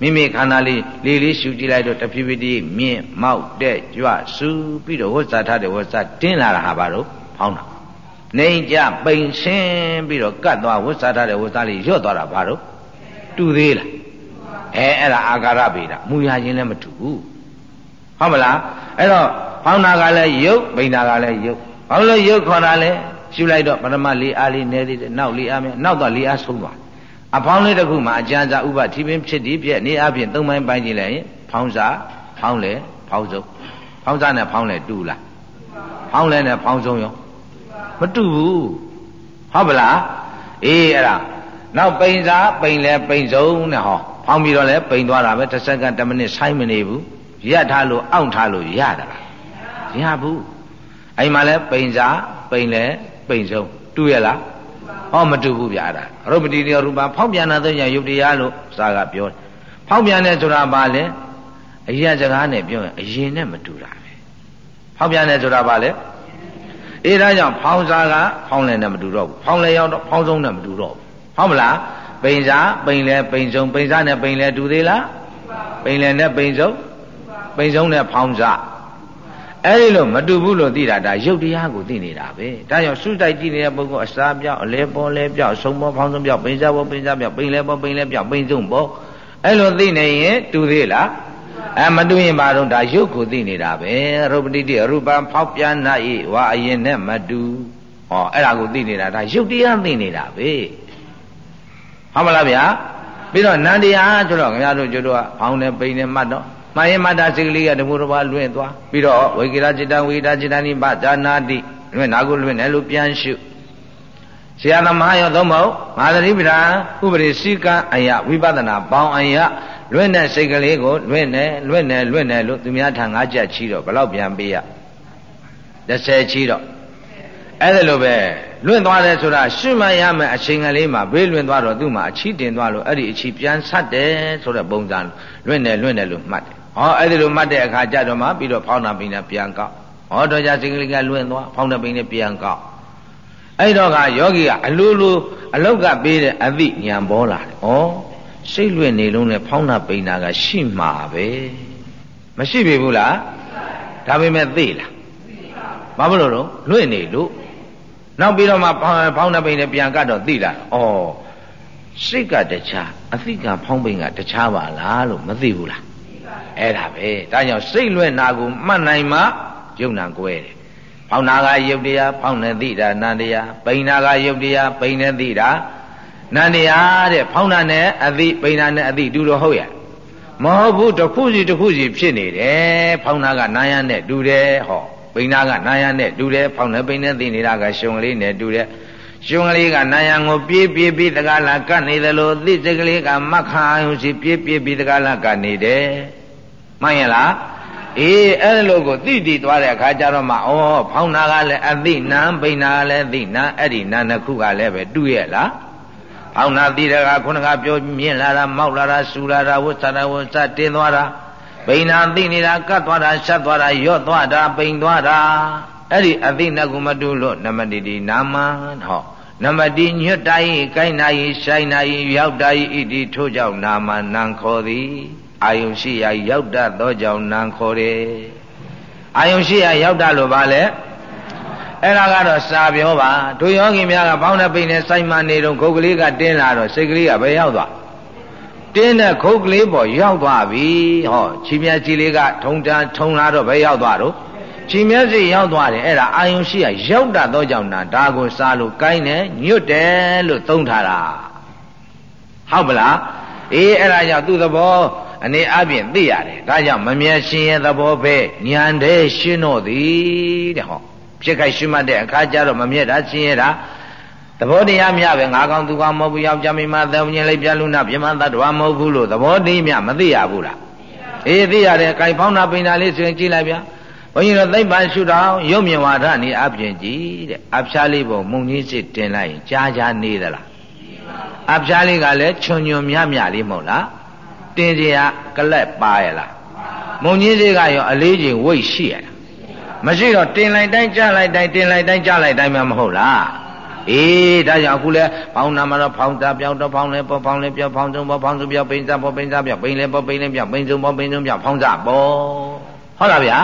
S1: မိမိခန္ဓာလေးလေးလေးရှုကြည့်လိုက်တော့တဖြည်းဖြည်းတည်းမြင့်မောက်တဲ့ကြွဆူပြီးတော့ဝတ်စားထားတဲ့ဝတ်စားတင်းလာတာဟာဘာလို့ဖောင်းတာနေကြပိန်ရှင်းပြီးတော့ကတ်သွားဝတ်စားထားတဲ့ဝတ်စားလေးရွတ်သွားတာဘာလို့တူသေးလားအဲအဲ့ဒါအာကာရဗေဒမူရခြင်းလည်းမတူဘူးဟုတ်မလားအဲ့တော့ဖောင်းတာကလည်းယုတ်ပိန်တာကလည်းယုတ်ဘာလို့ယုတ်ခေါ်တာလဲ ရှုလိုက်တော့ပထမလေးအားလေးနဲသေးတယ်နောက်လေးအားမြနောက်တော့လေးအားဆုံးသွားအဖောင်းလေးတစ်ခုမှာအကျဉ်းစာဥပထီပင်ဖြစ်ဒီပြက်နေအပြင်သုံးပိုင်းပိုင်းကြည့်လိုက်ရင်ဖောင်းစာဖောင်းလေဖောင်းစုံဖောင်းစာနဲ့ဖောင်းလေတူလားဖောင်းလေနဲ့ဖောင်းစုံရောမတူဘူးဟုတ်ပလားအေးအဲ့ဒါနောက်ပိန်စာပိန်လေပိန်စုံနဲ့ဟောဖောင်းပြီးတော့လဲပိန်သွားတာပဲတစ်စက္ကန့်တစ်မိနစ်ဆိုင်းမနေဘူးရက်ထားလို့အောင့်ထားလို့ရတာလားရဘူးအဲ့မှာလဲပိန်စာပိန်လေ ပိန်စုံတူရလားဟောမတူဘူးဗျာအဲ့ဒါရုပ်ပတိရူပဖောက်ပြန်တဲ့ညယုတ်တရားလို့စာကပြောတယ်ဖောက်ပြန်တဲ့ဆိုတာဘာလဲအရာစကားနဲ့ပြောရင်အရင်နဲ့မတူတာပဲဖောက်ပြန်တဲ့ဆိုတာဘာလဲအေးဒါကြောင့်ဖောင်းစားကဖောင်းလဲနဲ့မတူတော့ဘူးဖောင်းလဲရောက်တော့ဖောင်းဆုံးနဲ့မတူတော့ဘူးဟုတ်မလားပိန်စားပိန်လဲပိန်ဆုံးပိန်စားနဲ့ပိန်လဲတူသေးလားပိန်လဲနဲ့ပိန်ဆုံးပိန်ဆုံးနဲ့ဖောင်းစား အဲ့ဒီလိုမတူဘူးလို့သိတာဒါရုပ်တရားကိုသိနေတာပဲဒါကြောင့်စုတိုက်ကြည့်နေတဲ့ပုဂ္ဂိုလ်အစာပြောက်အလဲပေါ်လဲပြောက်ဆုံးပေါ်ဖောင်းဆုံးပြောက်ပိန်စားပေါ်ပိန်စားပြောက်ပိန်လဲပေါ်ပိန်လဲပြောက်ပိန်ဆုံးပေါ်အဲ့လိုသိနေရင်တူသေးလားအဲမတူရင်ဘာတော့ဒါရုပ်ကိုသိနေတာပဲရုပ်ပတိတိရူပံဖောက်ပြန်နာဤဝါအရင်နဲ့မတူဟောအဲ့ဒါကိုသိနေတာဒါရုပ်တရားသိနေတာပဲဟုတ်မလားဗျာပြီးတော့နန္တရားဆိုတော့ခင်ဗျားတို့ကျတို့ကဖောင်းနေပိန်နေမှတ်တော့ မှန်ရင်မတ္တစိကလေးကတမှုတစ်ပါးလွင့်သွားပြီးတော့ဝိကိရจิตံဝိဒါจิตံနိဗ္ဗာနာတိလွင့်နာကိုလွင့်တယ်လို့ပြန်ရှုဆရာသမားရောသုံးမဟုတ်မာသတိပဒံဥပရိစိကံအယဝိပဿနာပေါင်းအယလွင့်တဲ့စိတ်ကလေးကိုလွင့်တယ်လွင့်တယ်လွင့်တယ်လို့သူများထံငါးချက်ချီတော့ဘယ်လောက်ပြန်ပေးရ30ချီတော့အဲ့ဒါလိုပဲလွင့်သွားတယ်ဆိုတာရှုမှတ်ရမယ်အချိန်ကလေးမှာဘေးလွင့်သွားတော့သူ့မှာအချီတင်သွားလို့အဲ့ဒီအချီပြန်ဆက်တယ်ဆိုတဲ့ပုံစံလွင့်တယ်လွင့်တယ်လို့မှတ်တယ် ဟောအဲ့ဒီလိုမှတ်တဲ့အခါကျတော့မှပြီးတော့ဖောင်းနာပိနေပြန်ကောက်ဟောတော့ကြစိတ်ကလေးကလွင့်သွားဖောင်းနာပိနေပြန်ကောက်အဲ့တော့ကယောဂီကအလိုလိုအလောက်ကပေးတဲ့အသည့်ဉာဏ်ပေါ်လာတယ်ဩစိတ်လွင့်နေလုံးနဲ့ဖောင်းနာပိနာကရှိမှာပဲမရှိပြီဘူးလားဒါပေမဲ့သိလားဘာလို့လို့လွင့်နေလို့နောက်ပြီးတော့မှဖောင်းနှပိန်နဲ့ပြန်ကတ်တော့သိလာဩစိတ်ကတခြားအသိကဖောင်းပိန်ကတခြားပါလားလို့မသိဘူးလား အဲ့ဒါပဲဒါကြောင့်စိတ်လွဲ့နာကိုမှတ်နိုင်မှယုံနာကွဲတယ်ဖောင်းနာကယုတ်တရားဖောင်းနေသိတာနန္တရားပိန်နာကယုတ်တရားပိန်နေသိတာနန္တရားတဲ့ဖောင်းနာနဲ့အသိပိန်နာနဲ့အသိတူတော့ဟုတ်ရဲ့မဟုတ်ဘူးတစ်ခုစီတစ်ခုစီဖြစ်နေတယ်ဖောင်းနာကနာယံနဲ့တူတယ်ဟောပိန်နာကနာယံနဲ့တူတယ်ဖောင်းနဲ့ပိန်နဲ့သိနေတာကရှုံကလေးနဲ့တူတယ်ရှုံကလေးကနာယံကိုပြေးပြေးပြီးတကားလာကတ်နေတယ်လို့သိစကလေးကမခါယုံစီပြေးပြေးပြီးတကားလာကတ်နေတယ် မှန်ရဲ့လားအေးအဲ့လိုကိုသိတည်သွားတဲ့အခါကျတော့မှဩဖောင်းနာကလည်းအသိနံပိန်နာကလည်းသိနာအဲ့ဒီနာနှစ်ခုကလည်းပဲတူရဲ့လားဖောင်းနာသိတဲ့ကခုနကပြောမြင်လာတာမောက်လာတာဆူလာတာဝတ်စားတာဝတ်စားတင်းသွားတာပိန်နာသိနေတာကတ်သွားတာရှက်သွားတာရော့သွားတာပိန်သွားတာအဲ့ဒီအသိနဲ့ကိုမတူလို့နမတိတိနာမဟောနမတိညွတ်တိုင်းကိုင်းနိုင်ဆိုင်နိုင်ရောက်တိုင်းဣတိထို့ကြောင့်နာမနံခေါ်သည် အာယုရှိရာရောက်တတ်သောကြောင့်နံခေါ်တယ်အာယုရှိရာရောက်တတ်လို့ပါလေအဲ့ဒါကတော့စာပြောပါတို့ယောဂီများကဘောင်းနဲ့ပိန်နဲ့စိုက်မှနေတော့ခုတ်ကလေးကတင်းလာတော့စိတ်ကလေးကဘယ်ရောက်သွားတင်းတဲ့ခုတ်ကလေးပေါ်ရောက်သွားပြီဟောခြေမြတ်ကြီးလေးကထုံတန်းထုံလာတော့ဘယ်ရောက်သွားတော့ခြေမြတ်စီရောက်သွားတယ်အဲ့ဒါအာယုံရှိရရောက်တတ်သောကြောင့်နာဒါကိုစားလို့ကိုင်းတယ်ညွတ်တယ်လို့သုံးထားတာဟုတ်ပလားအေးအဲ့ဒါကြောင့်သူ့သဘော အနေအပြင်သိရတယ်ဒါကြောင့်မမြဲရှင်ရဲ့သဘောပဲညံတဲ့ရှင်းတော့သည်တဲ့ဟောဖြစ်ခိုက်ရှိမှတ်တဲ့အခါကျတော့မမြဲတာရှင်ရဲ့တာသဘောတရားမြပဲငါကောင်သူကောင်မဟုတ်ဘူးယောက်ျားမိန်းမသက်ဝင်လိုက်ပြလူနာပြမသတ္တဝါမဟုတ်ဘူးလို့သဘောတရားမြမသိရဘူးလားအေးသိရတယ်ခိုင်ဖောင်းတာပိန်တာလေးဆိုရင်ကြည့်လိုက်ဗျာဘုန်းကြီးတို့သိပ္ပံရှုတော်ရုပ်မြင်ဝါဒနေအပြင်ကြည့်တဲ့အဖျားလေးပေါ်မုံကြီးစစ်တင်လိုက်ရင်ကြားကြားနေသလားအဖျားလေးကလည်းချွန်ညွန်မြမြလေးမဟုတ်လား တင်ကြရကလက်ပါရလားမုံကြီးစစ်ကရောအလေးချိန်ဝိတ်ရှိရလားမရှိတော့တင်လိုက်တိုင်းကြားလိုက်တိုင်းတင်လိုက်တိုင်းကြားလိုက်တိုင်းမှမဟုတ်လားအေးဒါကြောင့်အခုလဲဖောင်းနာမှာတော့ဖောင်းတာပြောင်းတော့ဖောင်းလဲပေါ်ဖောင်းလဲပြောင်းဖောင်းစုံပေါ်ဖောင်းစုံပြောင်းပိန်စားပေါ်ပိန်စားပြောင်းပိန်လဲပေါ်ပိန်လဲပြောင်းပိန်စုံပေါ်ပိန်စုံပြောင်းဖောင်းစားပေါ်ဟုတ်လားဗျာ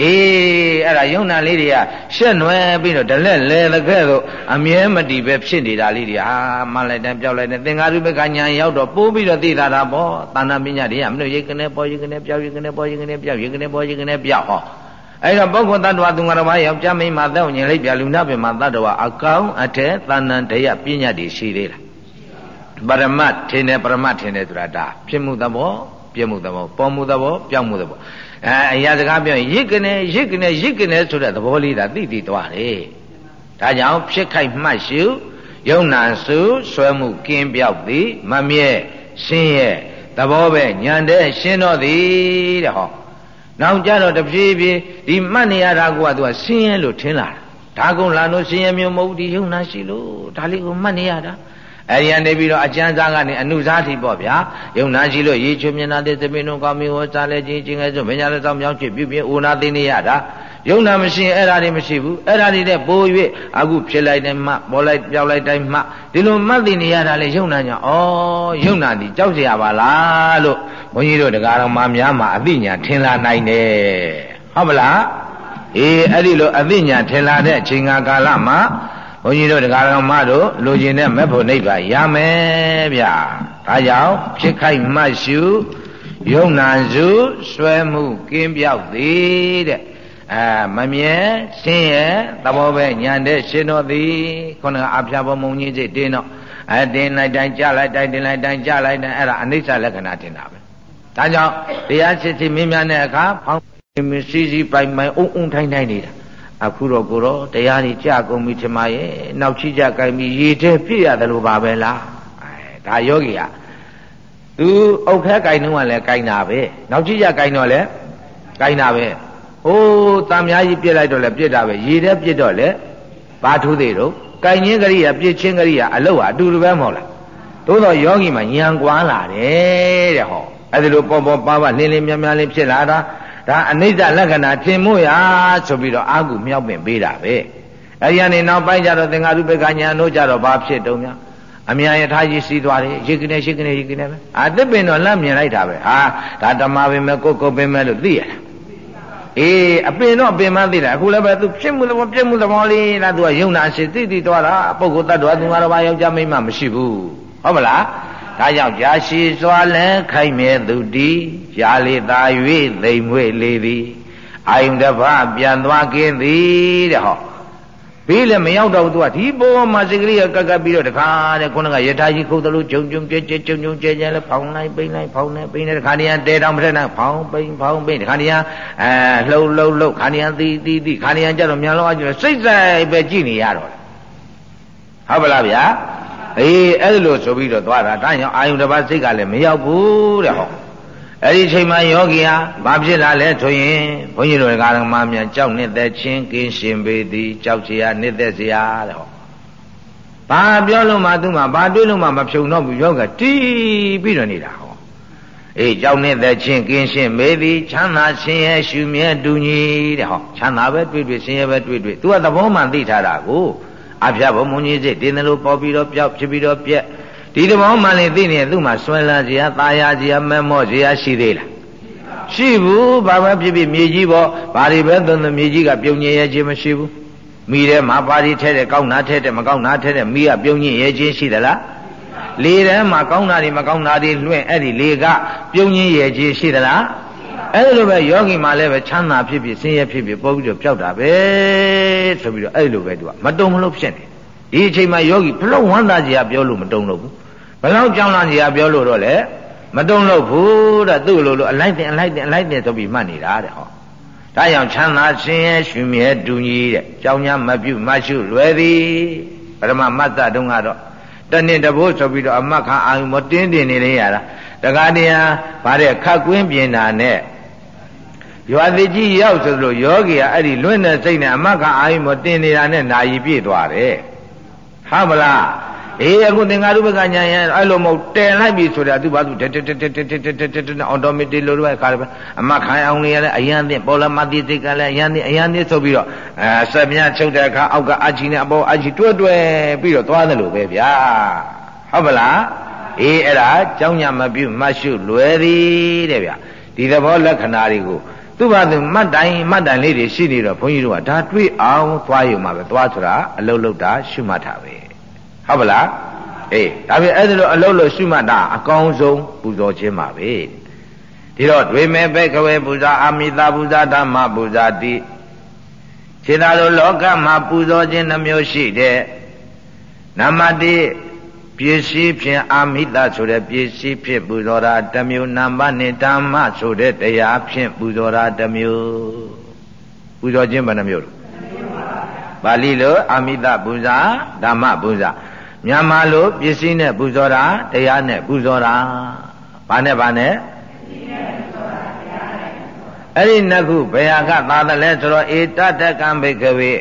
S1: အေးအဲ့ဒါယုံနာလေးတွေကရှက်နွယ်ပြီးတော့ဒလက်လဲတကဲ့သို့အမြဲမတည်ပဲဖြစ်နေတာလေးတွေဟာမှလိုက်တယ်ပြောက်လိုက်တယ်သင်္ဃာရုပကညာရောက်တော့ပိုးပြီးတော့သိတာတာပေါ့တာဏပညာတွေကမလို့ရိတ်ကနေပေါ်ရိတ်ကနေပြောက်ရိတ်ကနေပေါ်ရိတ်ကနေပြောက်ရိတ်ကနေပေါ်ရိတ်ကနေပြောက်ဟောအဲ့တော့ပုဂ္ဂိုလ်တ attva သူငါတော်ဘာယောက်ျားမိန်းမသက်ဝင်လိုက်ပြလူနာပင်မှာတ attva အကောင်အထက်သာဏံတရားပညာတွေရှိသေးလားပရမတ်ထင်တယ်ပရမတ်ထင်တယ်ဆိုတာဒါဖြစ်မှုသဘောပြမှုသဘောပေါ်မှုသဘောပြောင်းမှုသဘော အဲအရာစကားပြောရင်ရစ်ကနေရစ်ကနေရစ်ကနေဆိုတဲ့သဘောလေးဒါသိသိသွားတယ်ဒါကြောင့်ဖြစ်ခိုက်မှတ်ရှုယုံနာစုဆွဲမှုကင်းပြောက်သည်မမြဲရှင်းရဲ့သဘောပဲညံတဲ့ရှင်းတော့သည်တဲ့ဟောနောက်ကြတော့တဖြည်းဖြည်းဒီမှတ်နေရတာကသူကဆင်းရဲလို့ထင်လာတာဒါကုံလာလို့ဆင်းရဲမျိုးမဟုတ်ဒီယုံနာရှိလို့ဒါလေးကိုမှတ်နေရတာ အဲဒီကနေပြီးတော့အကျမ်းစားကနေအနုစားထိပေါ့ဗျာယုံနာရှိလို့ရေချွမြနာတဲ့သမီးတို့ကောင်းမီဟောစားလဲချင်းချင်းငယ်ဆိုမညာလည်းဆောင်မြောင်းချစ်ပြုပြအိုနာသိနေရတာယုံနာမရှိရင်အဲ့ဒါတွေမရှိဘူးအဲ့ဒါတွေတဲ့ပိုး၍အခုဖြစ်လိုက်တယ်မှပေါ်လိုက်ပြောက်လိုက်တိုင်းမှဒီလိုမှတ်သိနေရတာလေယုံနာညာဩယုံနာဒီကြောက်เสียပါလားလို့ဘုန်းကြီးတို့တရားတော်မှာများမှာအသိဉာဏ်ထင်လာနိုင်တယ်ဟုတ်မလားအေးအဲ့ဒီလိုအသိဉာဏ်ထင်လာတဲ့အချိန်ကာလမှာ ဘုန်းကြီးတို့တရားတော်မတို့လိုချင်တဲ့မဲ့ဖို့နိဗ္ဗာန်ရမယ်ဗျာဒါကြောင့်ဖြစ်ခိုက်မှတ်ရှုယုံနာစုဆွဲမှုကင်းပြောက်သည်တဲ့အဲမမြဲရှင်းရဲ့သဘောပဲညာတဲ့ရှင်းတော်သည်ခုနကအဖျားပေါ်မုံကြီးစိတ်တင်းတော့အဲတင်လိုက်တိုင်းကြလိုက်တိုင်းတင်လိုက်တိုင်းကြလိုက်တိုင်းအဲ့ဒါအနိစ္စလက္ခဏာတင်တာပဲဒါကြောင့်တရားစစ်စစ်မင်းများတဲ့အခါဖောင်းမစီစီပိုင်ပိုင်အုံအုံထိုင်းထိုင်းနေတာ အခုတော့ကိုတော့တရားကြီးကြကုန်ပြီထင်ပါရဲ့နောက်ချီကြကြိုင်ပြီးရေထဲပြည့်ရတယ်လို့ပါပဲလားအဲဒါယောဂီကသူအုတ်ခဲကြိုင်တော့လည်းကြိုင်တာပဲနောက်ချီကြကြိုင်တော့လည်းကြိုင်တာပဲဟိုးတံများကြီးပြစ်လိုက်တော့လည်းပြစ်တာပဲရေထဲပြစ်တော့လည်းဘာထူးသေးတော့ကြိုင်ချင်းကလေးကပြစ်ချင်းကလေးကအလုတ်ဟာအတူတူပဲမဟုတ်လားသို့တော့ယောဂီမှာညံကွာလာတယ်တဲ့ဟောအဲ့ဒီလိုပေါ်ပေါ်ပါပါလင်းလင်းမြများလေးဖြစ်လာတာ ဒါအနိစ္စလက္ခဏာထင်မှုရဆိုပြီးတော့အာဟုမြောက်ပင်ပေးတာပဲအဲဒီကနေနောက်ပိုင်းကျတော့သင်္ဃာရုပ္ပကညာတို့ကြတော့ဘာဖြစ်တုံးများအမြန်ယထာကြီးစီးသွားတယ်ရိတ်ကနေရှိကနေရိတ်ကနေပဲအာသစ်ပင်တော့လမ်းမြင်လိုက်တာပဲဟာဒါဓမ္မပင်မဲ့ကိုကိုပင်မဲ့လို့သိရတာအေးအပင်တော့ပင်မသိတာအခုလည်းပဲသူဖြစ်မှုသဘောပြက်မှုသဘောလေးလားသူကယုံနာရှိသိသိသွားတာပုဂ္ဂိုလ်တ attva သူငါတော်ဘာယောက်ျားမိန်းမမရှိဘူးဟုတ်မလား ဒါကြောင့်ကြာရှိစွာလဲခိုက်မြဲသူတီရာလေသာ၍သိမ်မွေ့လေသည်အာယုန်တပပြန်သွားကင်းသည်တဲ့ဟောပြီးလည်းမရောက်တော့သူကဒီပေါ်မှာစိတ်ကလေးကကပ်ကပ်ပြီးတော့တခါတဲ့ခုနကယထာကြီးခုတ်တယ်လို့ဂျုံဂျုံကြဲကြဲဂျုံဂျုံကြဲကြဲလဲဖောင်းလိုက်ပိမ့်လိုက်ဖောင်းနေပိမ့်နေတခါတည်းတဲတောင်မထက်နဲ့ဖောင်းပိမ့်ဖောင်းပိမ့်တခါတည်းအဲလှုပ်လှုပ်လှုပ်ခါတည်းသီးသီးသီးခါတည်းကျတော့မြန်လောအကျတော့စိတ်ဆိုင်ပဲကြည့်နေရတော့ဟုတ်ပါလားဗျာ အေးအဲ့လိုဆိုပြီးတော့သွားတာဒါကြောင့်အာယုန်တစ်ပါးစိတ်ကလည်းမရောက်ဘူးတဲ့ဟောအဲ့ဒီချိန်မှာယောဂီဟာဘာဖြစ်လာလဲဆိုရင်ဘုန်းကြီးတို့ကဓမ္မများကြောက်နေတဲ့ချင်းကင်းရှင်ပေသည်ကြောက်เสียနေတဲ့เสียတဲ့ဟောဘာပြောလို့မှသူမှဘာတွေးလို့မှမဖြုံတော့ဘူးယောဂတီးပြီးတော့နေတာဟောအေးကြောက်နေတဲ့ချင်းကင်းရှင်ပေသည်ချမ်းသာရှင်ရဲ့ရှုမြဲတူညီတဲ့ဟောချမ်းသာပဲတွေ့တွေ့ရှင်ရဲ့ပဲတွေ့တွေ့သူကသဘောမှသိထားတာကို အဖျားဘုံမုံကြီးစိတ်တင်းတယ်လို့ပေါ်ပြီးတော့ပြောက်ဖြစ်ပြီးတော့ပြက်ဒီတဘောမှလည်းသိနေသူ့မှာဆွဲလာစရာตายာစရာမဲမော့စရာရှိသေးလားရှိဘူးဘာမှဖြစ်ဖြစ်မြေကြီးပေါ့ဘာတွေပဲသွန်သွန်မြေကြီးကပြုံညင်ရဲ့ခြင်းမရှိဘူးမိထဲမှာပါရီထဲတဲ့ကောင်းနာထဲတဲ့မကောင်းနာထဲတဲ့မိကပြုံညင်ရဲ့ခြင်းရှိသလားလေထဲမှာကောင်းတာတွေမကောင်းတာတွေလွင့်အဲ့ဒီလေကပြုံညင်ရဲ့ခြင်းရှိသလား အဲ့လိုပဲယောဂီမှာလည်းပဲချမ်းသာဖြစ်ဖြစ်ဆင်းရဲဖြစ်ဖြစ်ပေါ်ပြီးတော့ပျောက်တာပဲဆိုပြီးတော့အဲ့လိုပဲသူကမတုံမလို့ဖြစ်နေဒီအချိန်မှာယောဂီဘလို့ဝမ်းသာကြရပြောလို့မတုံလို့ဘူးဘလောက်ကြောင်းလာကြရပြောလို့တော့လေမတုံလို့ဘူးတဲ့သူ့လိုလိုအလိုက်တင်အလိုက်တင်အလိုက်တင်ဆိုပြီးမှတ်နေတာတဲ့ဟောဒါကြောင့်ချမ်းသာဆင်းရဲရှင်မြဲတူညီတဲ့ကြောင်းညာမပြုတ်မရှုလွယ်သည်ပရမမတ်တတုံးကတော့တနေ့တဘိုးဆိုပြီးတော့အမတ်ခအာယုမတင်းတင်နေလေရတာတကားတရားဗါတဲ့ခတ်ကွင်းပြင်တာနဲ့ ရွာတိကြီးရောက်ဆိုလို့ယောဂီကအဲ့ဒီလွင့်တဲ့စိတ်နဲ့အမတ်ကအာယုမတင်နေတာနဲ့နာယီပြည့်သွားတယ်ဟုတ်မလားအေးအခုသင်္ဃာရုပကညာရင်အဲ့လိုမဟုတ်တယ်လိုက်ပြီဆိုတာသူဘာသူတက်တက်တက်တက်တက်တက်တက်တက်အော်တိုမက်တစ်လို့ပဲခါတယ်အမခိုင်အောင်လေးလည်းအရန်သင့်ပေါ်လမတိတိကလည်းအရန်သင့်အရန်သင့်ဆိုပြီးတော့အဲဆက်မြချုပ်တဲ့အခါအောက်ကအချီနဲ့အပေါ်အချီတွဲတွဲပြီးတော့သွားတယ်လို့ပဲဗျာဟုတ်မလားအေးအဲ့ဒါကြောင်းညာမပြုမရှုလွယ်သည်တဲ့ဗျာဒီသဘောလက္ခဏာတွေကို သူ့ဘာသူမှတ်တိုင်းမှတ်တိုင်းလေးတွေရှိနေတော့ဘုန်းကြီးတို့ကဒါတွေးအောင်သွားယူမှာပဲသွားဆိုတာအလုံးလုံးတာရှုမှတ်တာပဲဟုတ်ပလားအေးဒါပြင်အဲ့ဒါလိုအလုံးလို့ရှုမှတ်တာအကောင်းဆုံးပူဇော်ခြင်းပါပဲဒီတော့ဒွေမဲဘဲကဝေပူဇာအာမိတာပူဇာဓမ္မပူဇာတိခြေသာလိုလောကမှာပူဇော်ခြင်းနှမျိုးရှိတဲ့နမတိ ပစ္စည်းဖြင့်အာမိတဆိုတဲ့ပစ္စည်းဖြင့်ပူဇော်တာတစ်မျိုးနံပါတ်နဲ့ဓမ္မဆိုတဲ့တရားဖြင့်ပူဇော်တာတစ်မျိုးပူဇော်ခြင်းဘယ်နှမျိုးလဲပါဠိလိုအာမိတပူဇာဓမ္မပူဇာမြန်မာလိုပစ္စည်းနဲ့ပူဇော်တာတရားနဲ့ပူဇော်တာဘာနဲ့ဘာနဲ့အဲ့ဒီနှစ်ခုဘယ်ဟာကသာတယ်လဲဆိုတော့ဧတတကံဘိကဝေ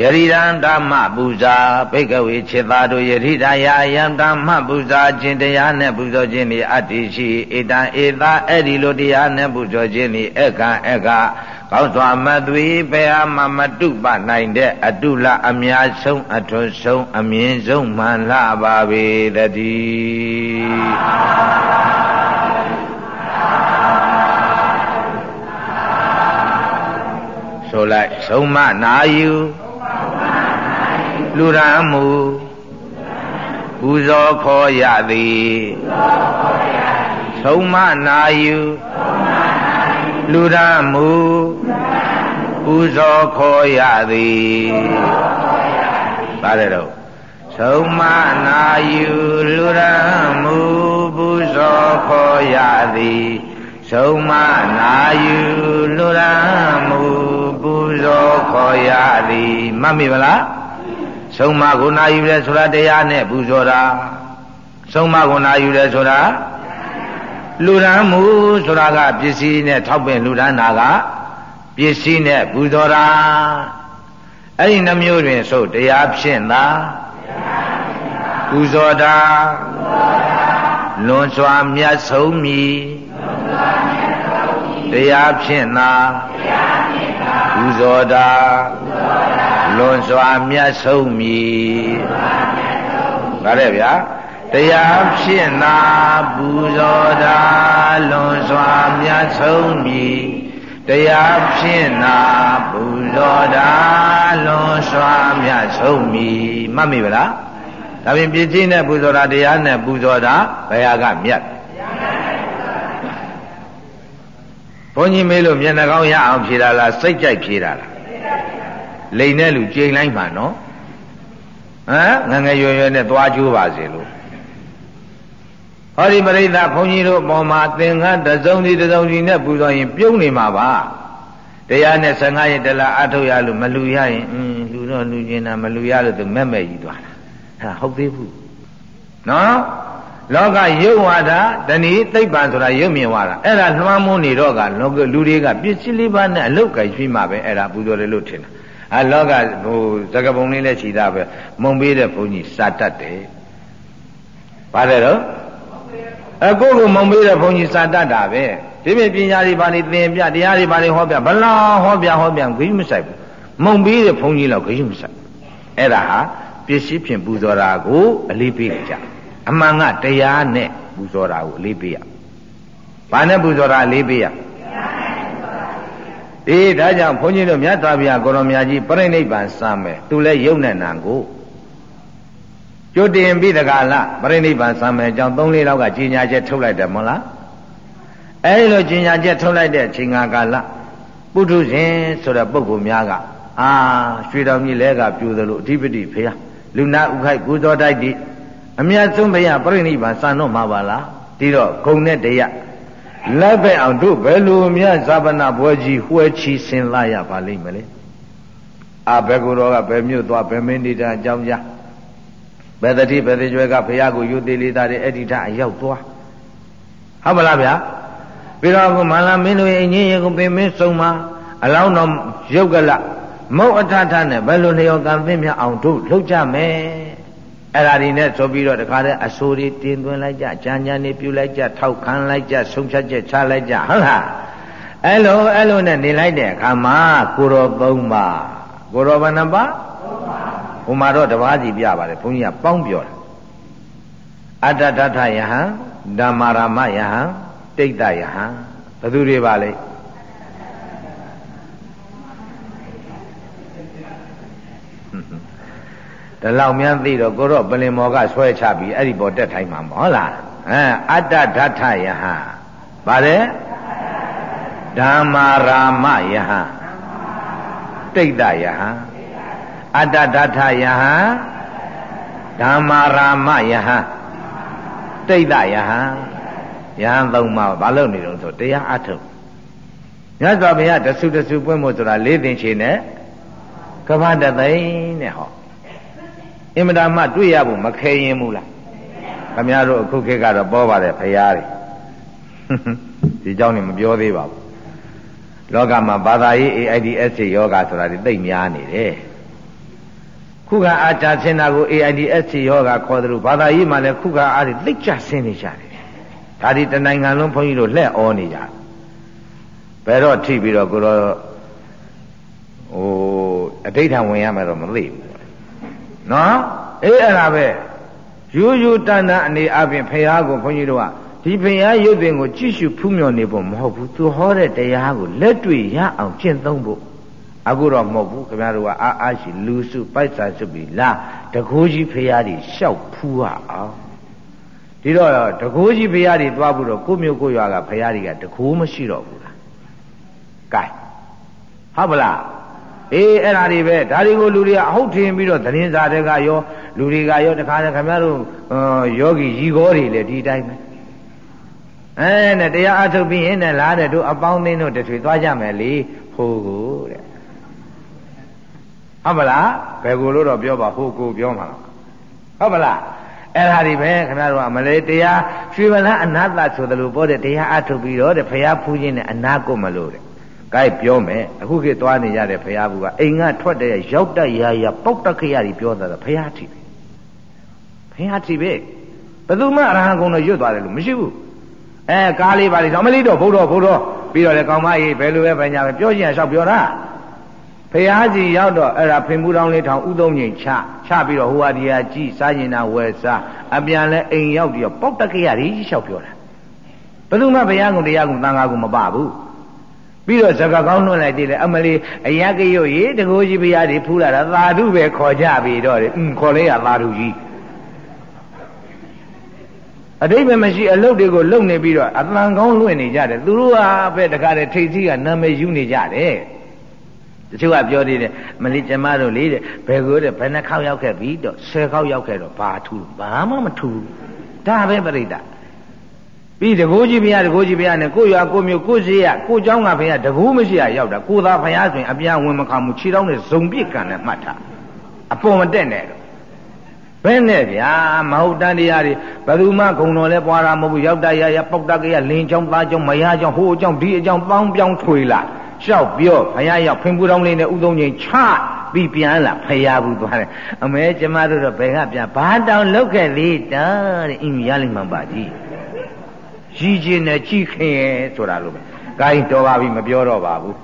S1: ယရိရန်ဓမ္မပူဇာဘိကဝေခြေသားတို့ယရိတာယာယံဓမ္မပူဇာခြင်းတရားနဲ့ပူဇော်ခြင်းဤအတ္တိရှိဧတံဧသာအဲ့ဒီလိုတရားနဲ့ပူဇော်ခြင်းဤအခံအခကောင်းစွာမသွေဘယ်ဟာမှမတုပနိုင်တဲ့အတုလအများဆုံးအထွန်းဆုံးအမြင့်ဆုံးမှန်လှပါပေတည်းဆိုလိုက်ဆုံးမနာယူ လူရန်မူပူဇော်ခေါ်ရသည်ဆုံးမနာယူလူရန်မူပူဇော်ခေါ်ရသည်ပါတယ်တော့ဆုံးမနာယူလူရမှုပူဇော်ခေါ်ရသည်ဆုံးမနာယူလူရမှုပူဇော်ခေါ်ရသည်မှတ်မိဗလား ဆုံးမကိုနာယူတယ်ဆိုတာတရားနဲ့ပူဇော်တာဆုံးမကိုနာယူတယ်ဆိုတာလူရန်မှုဆိုတာကပစ္စည်းနဲ့ထောက်ပင်လူရန်တာကပစ္စည်းနဲ့ပူဇော်တာအဲ့ဒီနှမျိုးတွင်ဆိုတရားဖြင့်သာပူဇော်တာလွန်စွာမြတ်ဆုံးမည် တရားဖြင့်သာပူဇော်တာလွန်စွာမြတ်ဆုံးမည်ဒါတဲ့ဗျာတရားဖြင့်သာပူဇော်တာလွန်စွာမြတ်ဆုံးမည်တရားဖြင့်သာပူဇော်တာလွန်စွာမြတ်ဆုံးမည်မှတ်မိဗလားဒါပြင်ပြည့်ချင်းနဲ့ပူဇော်တာတရားနဲ့ပူဇော်တာဘယ်ဟာကမြတ် ဘုန်းကြီးမေးလို့မျက်နှာကောင်းရအောင်ဖြေတာလားစိတ်ကြိုက်ဖြေတာလားလိန်တဲ့လူကြိမ်လိုက်မှာနော်ဟမ်ငငယ်ရွယ်ရွယ်နဲ့သွားကြိုးပါစေလို့ဟောဒီပရိသတ်ဘုန်းကြီးတို့ပေါ်မှာသင်္ကန်းတစုံဒီတစုံဒီနဲ့ပူဇော်ရင်ပြုံးနေမှာပါတရားနဲ့15ရက်တလားအထုတ်ရလို့မလူရရင်အင်းလူတော့လူကျင်တာမလူရလို့သူမဲ့မဲ့ကြီးသွားတာအဲ့ဒါဟုတ်သေးဘူးနော် လောကရုပ်ဝါဒတဏီသိပ္ပံဆိုတာရုပ်မြင်ဝါဒအဲ့ဒါလွှမ်းမိုးနေတော့ကလောကလူတွေကပစ္စည်းလေးပါးနဲ့အလုတ်ကြိုက်ပြီးမှပဲအဲ့ဒါပူဇော်တယ်လို့ထင်တာအလောကဟိုသကပုံလေးနဲ့ခြိတာပဲမုံပေးတဲ့ဘုန်းကြီးစာတတ်တယ်ပါတယ်တော့အကိုကိုမုံပေးတဲ့ဘုန်းကြီးစာတတ်တာပဲဒီပြင်ပညာတွေပါနေသင်ပြတရားတွေပါနေဟောပြဘလားဟောပြဟောပြဂိမ်းမဆိုင်ဘူးမုံပေးတဲ့ဘုန်းကြီးလောက်ဂိမ်းမဆိုင်အဲ့ဒါဟာပစ္စည်းဖြင့်ပူဇော်တာကိုအလေးပေးကြ အမှန်ကတရားနဲ့ပူဇော်တာကိုအလေးပေးရဘာနဲ့ပူဇော်တာအလေးပေးရအေးဒါကြောင့်ဘုန်းကြီးတို့မြတ်စွာဘုရားကိုရောမြတ်ကြီးပြိဋိဘံစမ်းမယ်သူလည်းယုံနဲ့နံကိုကျွတ်တင်ပြီးတကလားပြိဋိဘံစမ်းမယ်အကြောင်း၃လေးလောက်ကကြီးညာချက်ထုတ်လိုက်တယ်မဟုတ်လားအဲဒီလိုကြီးညာချက်ထုတ်လိုက်တဲ့အချိန်ကာလပုထုဇဉ်ဆိုတဲ့ပုဂ္ဂိုလ်များကအာရွှေတော်ကြီးလဲကပြူသလိုအဓိပတိဖေယလူနာဥခိုက်ကုသောတိုက်တိ အမြတ်ဆုံးဘုရားပြိဋိဘံစံတော့မှာပါလားဒီတော့ဂုံနဲ့တရားလက်ပဲအောင်တို့ဘယ်လိုမြတ်ဇာပနာဘွယ်ကြီးဟွဲချီဆင်လာရပါလိမ့်မလဲအာဘယ်ကိုတော့ကဘယ်မြို့သွားဘယ်မင်းနေတာအကြောင်းကြားဘယ်တတိဘယ်တိကျွဲကဘုရားကိုယူသေးလေးသားတဲ့အဲ့ဒီထအရောက်သွားဟုတ်ပါလားဗျာပြီးတော့ကမန္လာမင်းတို့ရဲ့အငင်းရေကိုပင်မင်းဆုံးမှာအလောင်းတော်ရုပ်ကလမုတ်အထထနဲ့ဘယ်လိုလျော်ကံသိမြအောင်တို့လှုပ်ကြမယ် အဲ့ဒါဒီနဲ့ဆိုပြီးတော့တခါတည်းအဆိုတွေတင်သွင်းလိုက်ကြကြံကြံနေပြုလိုက်ကြထောက်ခံလိုက်ကြဆုံးဖြတ်ချက်ချလိုက်ကြဟုတ်လားအဲ့လိုအဲ့လိုနဲ့နေလိုက်တဲ့အခါမှာကိုရောသုံးပါကိုရောဘယ်နှပါဟိုမှာတော့တပါးစီပြပါတယ်ဘုန်းကြီးကပေါင်းပြောတာအတ္တတထယဟံဓမ္မာရမယဟံတိတ်တယဟံဘယ်သူတွေပါလဲ ဒီလောက်များသိတော့ကိုတော့ပလင်မော်ကဆွဲချပြီးအဲ့ဒီပေါ်တက်ထိုင်မှာမဟုတ်လားအဲအတ္တဓာထယဟဗါတယ်ဓမ္မာရာမယဟတိတ်တယဟအတ္တဓာထယဟဓမ္မာရာမယဟတိတ်တယဟယဟန်သုံးပါးဘာလို့နေတော့ဆိုတရားအထုတ်မြတ်စွာဘုရားတဆုတဆုပွင့်မို့ဆိုတာလေးသိင်ချေနဲ့ကမ္ဘာတသိန်းနဲ့ဟော အင်မတန်မှတွေ့ရဖို့မခဲရင်ဘူးလားခမရတို့အခုခေတ်ကတော့ပေါ်ပါတယ်ဖရားတွေဒီเจ้าနေမပြောသေးပါဘူးလောကမှာဘာသာရေး AIDS ယောဂဆိုတာဒီသိမ့်များနေတယ်ခုကအာချာဆင်းတာကို AIDS ယောဂခေါ်တယ်လို့ဘာသာရေးမှာလည်းခုကအားတွေသိကြဆင်းနေကြတယ်ဒါဒီတနိုင်ငံလုံးဘုန်းကြီးတို့လှဲ့ဩနေကြဘယ်တော့ထိပြီးတော့ကိုတော့ဟိုအဋိဋ္ဌံဝင်ရမယ်တော့မသိဘူး နော်အေးအဲ့ဒါပဲယူယူတန်တန်အနေအပြင်ဖះကိုခွန်ကြီးတို့ကဒီဖះရုပ်ပင်ကိုကြည့်ရှုဖူးမြော်နေဖို့မဟုတ်ဘူးသူဟောတဲ့တရားကိုလက်တွေ့ရအောင်ကျင့်သုံးဖို့အခုတော့မဟုတ်ဘူးခင်ဗျားတို့ကအာအာရှိလူစုပိုက်စာစုပြီးလာတကိုးကြီးဖះတွေရှောက်ဖူးရအောင်ဒီတော့တကိုးကြီးဖះတွေသွားဖို့တော့ကိုမျိုးကိုရွာကဖះတွေကတကိုးမရှိတော့ဘူးလားကဲဟုတ်ပလား အေးအဲ့ဒါတွေပဲဒါတွေကိုလူတွေကအဟုတ်ထင်ပြီးတော့သတင်းစာတွေကရောလူတွေကရောတခါတည်းခင်ဗျားတို့ယောဂီရီကောတွေလည်းဒီတိုင်းပဲအဲနဲ့တရားအထုတ်ပြီးရင်လည်းလားတဲ့တို့အပေါင်းသိန်းတို့တထွေသွားကြမယ်လေဟိုကိုတဲ့ဟုတ်မလားဘယ်ကိုလို့တော့ပြောပါဟိုကိုပြောမှာဟုတ်မလားအဲ့ဒါဒီပဲခင်ဗျားတို့ကမလေးတရားရွှေဗလန်းအနာတ္တဆိုတယ်လို့ပြောတဲ့တရားအထုတ်ပြီးတော့တဲ့ဖရာဖူးခြင်းနဲ့အနာကိုမလို့တဲ့ ကဲပြောမယ်အခုခေတ်သွားနေကြတဲ့ဖရာဘူးကအိမ်ကထွက်တဲ့ရောက်တရရပေါက်တက်ခရကြီးပြောတာဖရာထီပဲဖရာထီပဲဘယ်သူမှအရဟံကုံတော့ရွတ်သွားတယ်လို့မရှိဘူးအဲကားလေးပါလိတော့မလေးတော့ဘုတော်ဘုတော်ပြီးတော့လေကောင်းမကြီးဘယ်လိုပဲပဲညာပဲပြောချင်ရလျှောက်ပြောတာဖရာကြီးရောက်တော့အဲ့ဒါဖင်မှုတောင်းလေးထောင်ဥသုံးငိမ်ချချပြီးတော့ဟိုဟာဒီဟာကြည်စားရင်တာဝယ်စားအပြန်လဲအိမ်ရောက်ပြီးတော့ပေါက်တက်ခရကြီးလျှောက်ပြောတာဘယ်သူမှဘုရားကုံတရားကုံတန်ခါကုံမပဘူး ပြီးတော့ဇကကောင်းလွှတ်လိုက်သေးတယ်အမလီအယကရုတ်ရေတကိုးကြီးဘုရားတွေဖူးလာတာသာဓုပဲခေါ်ကြပြီတော့တယ်อืมခေါ်လိုက်ရသာဓုကြီးအတိတ်ပဲမရှိအလုတ်တွေကိုလုံနေပြီးတော့အတန်ကောင်းလွင့်နေကြတယ်သူတို့ဟာပဲတကားတဲ့ထိတ်ကြီးကနာမည်ယူနေကြတယ်တချို့ကပြောသေးတယ်မလီကျမတို့လေတဲ့ဘယ်ကိုတဲ့ဘယ်နှခေါက်ရောက်ခဲ့ပြီတော့ဆယ်ခေါက်ရောက်ခဲ့တော့ဘာထူးဘာမှမထူးဒါပဲပြိတ္တာ ပြီးတကိုးကြီးဘုရားတကိုးကြီးဘုရားနဲ့ကိုရွာကိုမျိုးကိုစီရကိုเจ้าကဘုရားတကူးမရှိရရောက်တာကိုသာဘုရားဆိုရင်အပြန်ဝင်မခါမှုခြေတော်နဲ့ဇုံပြစ်ကန်နဲ့မှတ်ထားအပေါ်မတက်နဲ့တော့ဘယ်နဲ့ဗျာမဟုတ်တန်တရားတွေဘယ်သူမှဂုံတော်လဲပွားတာမဟုတ်ဘူးရောက်တရရပေါက်တကရလင်းချောင်းသားချောင်းမရချောင်းဟိုအချောင်းဒီအချောင်းပေါင်းပြောင်းထွေလာလျှောက်ပြောဘုရားရောက်ဖင်ပူတော်လေးနဲ့ဥသုံးချင်းချပြီးပြန်လာဖရာဘူးသွားတယ်အမဲကျမတို့တော့ဘယ်ကပြန်ဘာတောင်လောက်ခဲ့လေတာတဲ့အင်းရလိမ့်မှန်ပါကြီး ရည်ချင်းနဲ့ကြည့်ခင်ရဲ့ဆိုတာလို့ပဲ။ကိုင်းတော်ပါပြီမပြောတော့ပါဘူး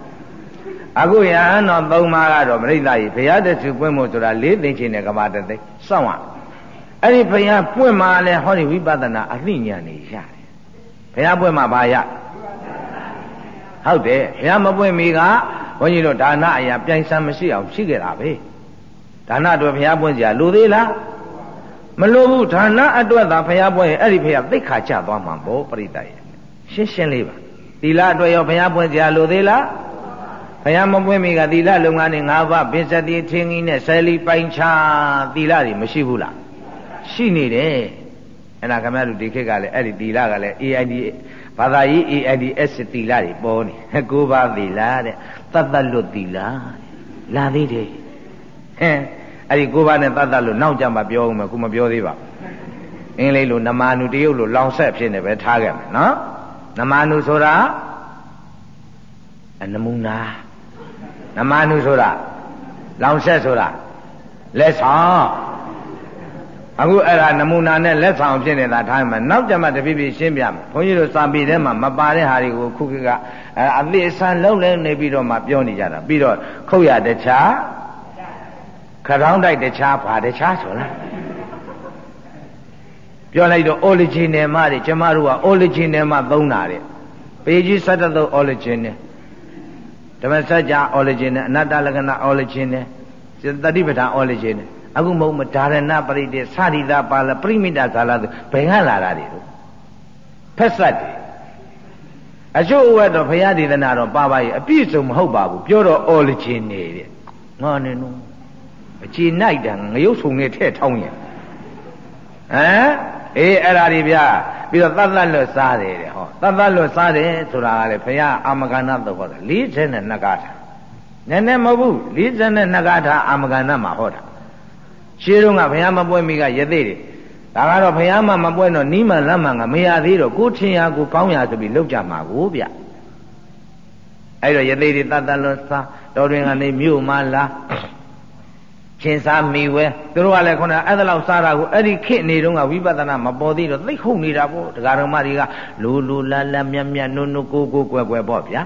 S1: ။အခုရဟန်းတော်သုံးပါးကတော့ပြိဿကြီးဘုရားတဆူပွင့်မို့ဆိုတာလေးသိချင်းနဲ့ကဘာတသိစောင့်ရ။အဲ့ဒီဘုရားပွင့်မှလည်းဟောဒီဝိပဿနာအသိဉာဏ်နေရတယ်။ဘုရားပွင့်မှဘာရ။ဟုတ်တယ်ဘုရားမပွင့်မီကဘုန်းကြီးတို့ဒါနအရာပြိုင်ဆံမရှိအောင်ရှိခဲ့တာပဲ။ဒါနတော့ဘုရားပွင့်ကြလိုသေးလား။ မလိုဘူးဌာနအတွက်သာဖះပွဲရင်အဲ့ဒီဖះသိခါချသွားမှာပေါ့ပရိသတ်ရဲ့ရှင်းရှင်းလေးပါသီလအတွက်ရောဘုရားပွင့်ကြလိုသေးလားဘုရားမပွင့်မီကသီလလုံငန်းနဲ့၅ပါးပစ္စတိထင်းကြီးနဲ့ဆယ်လီပိုင်ချသီလတွေမရှိဘူးလားရှိနေတယ်အဲ့ဒါခင်ဗျားတို့ဒီခေတ်ကလည်းအဲ့ဒီသီလကလည်း AID ဘာသာရေး AIDS သီလတွေပေါ်နေကိုးပါးသီလတဲ့တတ်တတ်လွတ်သီလလာသေးတယ်ဟဲ့ အဲ့ဒီကိုးပါးနဲ့တတ်တတ်လို့နောက်ကြမှာပြောဦးမယ်ခုမပြောသေးပါအင်္ဂလိပ်လိုနမာနုတရုတ်လိုလောင်ဆက်ဖြစ်နေပဲထားခဲ့မယ်နော်နမာနုဆိုတာနမူနာနမာနုဆိုတာလောင်ဆက်ဆိုတာလက်ဆောင်အခုအဲ့ဒါနမူနာနဲ့လက်ဆောင်ဖြစ်နေတာထားမှနောက်ကြမှာတပိပိရှင်းပြမယ်ဘုန်းကြီးတို့စာပေထဲမှာမပါတဲ့ဟာတွေကိုခုခေတ်ကအသိအဆန်းလုံးလဲနေပြီးတော့မှပြောနေကြတာပြီးတော့ခုတ်ရတခြား ခရောင်းတိုက်တခြားပါတခြားဆိုလားပြောလိုက်တော့ original မတွေကျမတို့က original မသုံးတာတဲ့ပေကြီး73 original ဓမ္မစကြာ original အနတ္တလက္ခဏာ original သတိပဋ္ဌာန် original အခုမဟုတ်မဒါရဏပရိတေသရိတာပါလပရိမိတဇာလဆိုဘယ်ကလာတာတွေတို့ဖက်ဆက်တယ်အချို့ဝတ်တော့ဘုရားဒေသနာတော့ပါပါရဲ့အပြည့်စုံမဟုတ်ပါဘူးပြောတော့ original တဲ့ငေါနေနော် အကြည်နိုင်တာငရုတ်ဆုံနဲ့ထဲ့ထောင်းရင်ဟမ်အေးအဲ့ဒါတွေဗျာပြီးတော့သတ်သတ်လွတ်စားတယ်တဲ့ဟောသတ်သတ်လွတ်စားတယ်ဆိုတာကလေဘုရားအာမဂန္နသဘောတာ42ကားထားနည်းနည်းမဟုတ်ဘူး42ကားထားအာမဂန္နမှာဟောတာရှင်းတော့ကဘုရားမပွဲမိကရသေးတယ်ဒါကတော့ဘုရားမမပွဲတော့နီးမှန်လက်မှန်ကမရသေးတော့ကိုထင်ရကိုကောင်းရဆိုပြီးလောက်ကြမှာကိုဗျအဲ့တော့ရသေးတွေတတ်တတ်လွတ်စားတော်တွင်ကနေမြို့မှလာ ချင်းစားမိဝဲသူတို့ကလည်းခုနအဲ့ဒါလောက်စားတာကိုအဲ့ဒီခေတ်နေတုန်းကဝိပဿနာမပေါ်သေးတော့သိဟုတ်နေတာပေါ့ဒကာတော်မတွေကလူလူလာလာမြတ်မြတ်နုနုကိုကိုကွယ်ကွယ်ပေါ့ဗျာ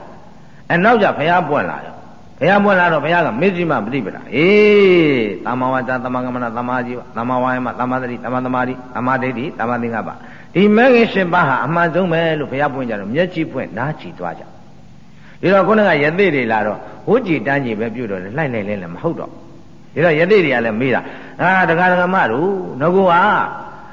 S1: အဲနောက်ကြဘုရားပွင့်လာတယ်ဘုရားပွင့်လာတော့ဘုရားကမေဇိမပฏิပဒါအေးသမ္မာဝါစာသမ္မာကမ္မနာသမ္မာကြီးသမ္မာဝါယမသမ္မာသတိသမ္မာသမာဓိသမ္မာဒိဋ္ဌိသမ္မာသင်္ကပ္ပဒီမဂ္ဂင်၈ပါးဟာအမှန်ဆုံးပဲလို့ဘုရားပွင့်ကြတော့မျက်ကြည့်ပွင့်နားကြည့်သွားကြဒီတော့ခုနကယသိတွေလာတော့ဟိုကြည်တန်းကြည်ပဲပြုတ်တော့လှိုက်လိုက်လဲလဲမဟုတ်တော့ ဒါတော့ယသိတွေကလည်းမေးတာအာဒကာဒကမတို့ငကူဟာ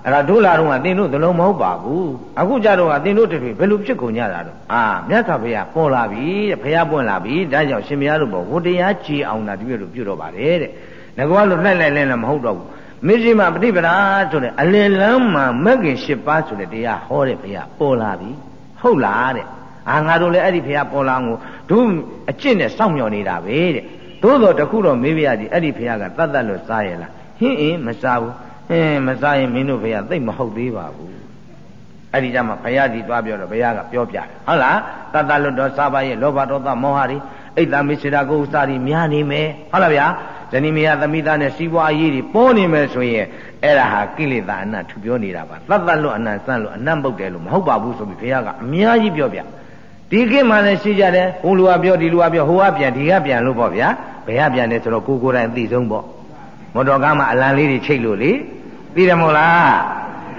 S1: အဲ့ဒါတို့လာတော့ကတင်တို့သလုံးမဟုတ်ပါဘူးအခုကြတော့ကတင်တို့တွေဘယ်လိုဖြစ်ကုန်ကြတာတော့အာမြတ်စွာဘုရားပေါ်လာပြီတဲ့ဘုရားပွင့်လာပြီဒါကြောင့်ရှင်ဘုရားတို့ဘောဟိုတရားကြည်အောင်တာဒီလိုပြုတော့ပါတယ်တဲ့ငါကလို့လှိုက်လိုက်လဲလည်းမဟုတ်တော့ဘူးမေဇိမပฏิပဒါဆိုတဲ့အလယ်လမ်းမှာမဂ္ဂင်၈ပါးဆိုတဲ့တရားဟောတဲ့ဘုရားပေါ်လာပြီဟုတ်လားတဲ့အာငါတို့လည်းအဲ့ဒီဘုရားပေါ်လာကိုတို့အကျင့်နဲ့စောင့်မျှော်နေတာပဲတဲ့ သို့တော်တခုတော့မေးပြရစီအဲ့ဒီဘုရားကတတ်တတ်လို့စားရလားဟင်းအင်းမစားဘူးဟင်းမစားရင်မင်းတို့ဘုရားသိမဟုတ်သေးပါဘူးအဲ့ဒီကြမှာဘုရားကြီးသွားပြောတော့ဘုရားကပြောပြတယ်ဟုတ်လားတတ်တတ်လို့တော့စားပါရဲ့လောဘဒေါသမောဟတွေအိတ်တမိစေတာကိုဥစားတွေများနေမယ်ဟုတ်လားဗျာဇနီးမယားသမိသားနဲ့စီးပွားရေးတွေပေါ်နေမယ်ဆိုရင်အဲ့ဒါဟာကိလေသာအနတ်ထူပြောနေတာပါတတ်တတ်လို့အနတ်စမ်းလို့အနတ်ပုတ်တယ်လို့မဟုတ်ပါဘူးဆိုပြီးဘုရားကအများကြီးပြောပြ ဒီခေတ်မှာလည်းရှိကြတယ်ဟိုလူကပြောဒီလူကပြောဟိုကပြန်ဒီကပြန်လို့ပေါ့ဗျာဘယ်ကပြန်လဲဆိုတော့ကိုကိုယ်တိုင်သိဆုံးပေါ့မော်တော်ကားမှာအလံလေးတွေချိတ်လို့လေသိတယ်မို့လား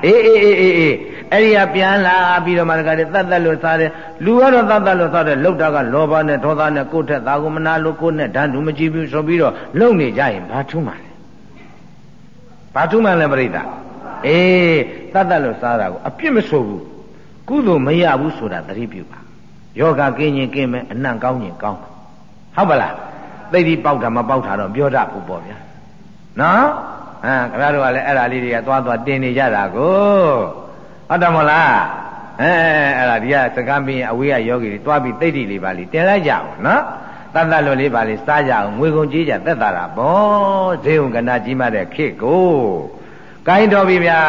S1: အေးအေးအေးအေးအေးအဲ့ဒီကပြန်လာပြီးတော့မှတခါတည်းတတ်တတ်လို့စားတယ်လူကတော့တတ်တတ်လို့စားတယ်လောက်တာကလောဘနဲ့ဒေါသနဲ့ကိုယ့်ထက်သာကိုမနာလို့ကိုယ့်နဲ့ဓာတ်တူမကြည့်ဘူးဆိုပြီးတော့လုံနေကြရင်ဘာထူးမှလဲဘာထူးမှလဲပြိတ္တာအေးတတ်တတ်လို့စားတာကိုအပြစ်မဆိုဘူးကုသိုလ်မရဘူးဆိုတာသတိပြုပါ ယောဂကင်းရင်ကင်းမယ်အနံ့ကောင်းရင်ကောင်းဟုတ်ပါလားသိတိပေါက်တာမပေါက်တာတော့ပြောတတ်ဘူးပေါ့ဗျာနော်ဟမ်ခင်ဗျားတို့ကလည်းအဲ့ဒါလေးတွေကသွားသွားတင်နေကြတာကိုဟုတ်တယ်မဟုတ်လားအဲအဲ့ဒါဒီကစကားပြီးရင်အဝေးကယောဂီတွေသွားပြီးသိတိလေးပါလိတင်လိုက်ကြအောင်နော်တတ်တတ်လို့လေးပါလိစားကြအောင်ငွေကုန်ကြီးကြသက်တာတာဘောဈေးုံကနာကြီးမှတဲ့ခေကိုကိုင်းတော်ပြီဗျာ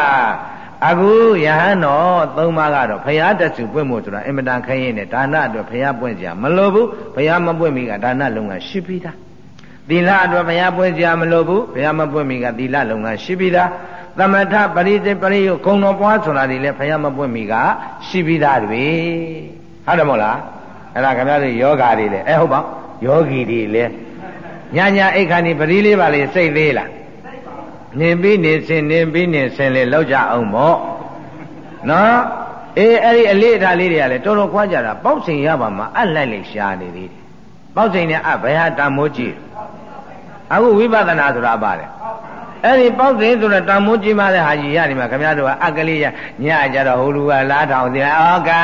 S1: အခုယဟန်တော်သုံးပါးကတော့ဘုရားတဆူပွင့်မို့ဆိုတာအင်မတန်ခရင်နဲ့ဒါနအတွက်ဘုရားပွင့်ကြမလိုဘူးဘုရားမပွင့်မီကဒါနလုံကရှိပြီးသားသီလအတွက်ဘုရားပွင့်ကြမလိုဘူးဘုရားမပွင့်မီကသီလလုံကရှိပြီးသားသမထပရိသေပရိယဂုံတော်ပွားဆိုတာတွေလည်းဘုရားမပွင့်မီကရှိပြီးသားတွေဟုတ်တယ်မို့လားအဲ့ဒါခင်ဗျားတို့ယောဂါတွေလည်းအဲဟုတ်ပါယောဂီတွေလည်းညာညာအိတ်ခဏီပရိလေးပါလေစိတ်သေးလား နေပြီးနေစင်နေပြီးနေစင်လေလောက်ကြအောင်ပေါ့နော်အေးအဲ့ဒီအလေးထားလေးတွေကလည်းတော်တော်ခွာကြတာပေါက်ချိန်ရပါမှာအလိုက်လိုက်ရှားနေသေးတယ်ပေါက်ချိန်နဲ့အဘယ်ဟာတမိုးကြည့်အခုဝိပဿနာဆိုတာပါတယ် အဲ့ဒီပေါက်စဉ်ဆိုတော့တန်မိုးကြီးမားတဲ့ဟာကြီးရနေမှာခင်ဗျားတို့ကအကလေးရညကြတော့ဟိုလူကလားထောင်သေးဩကာ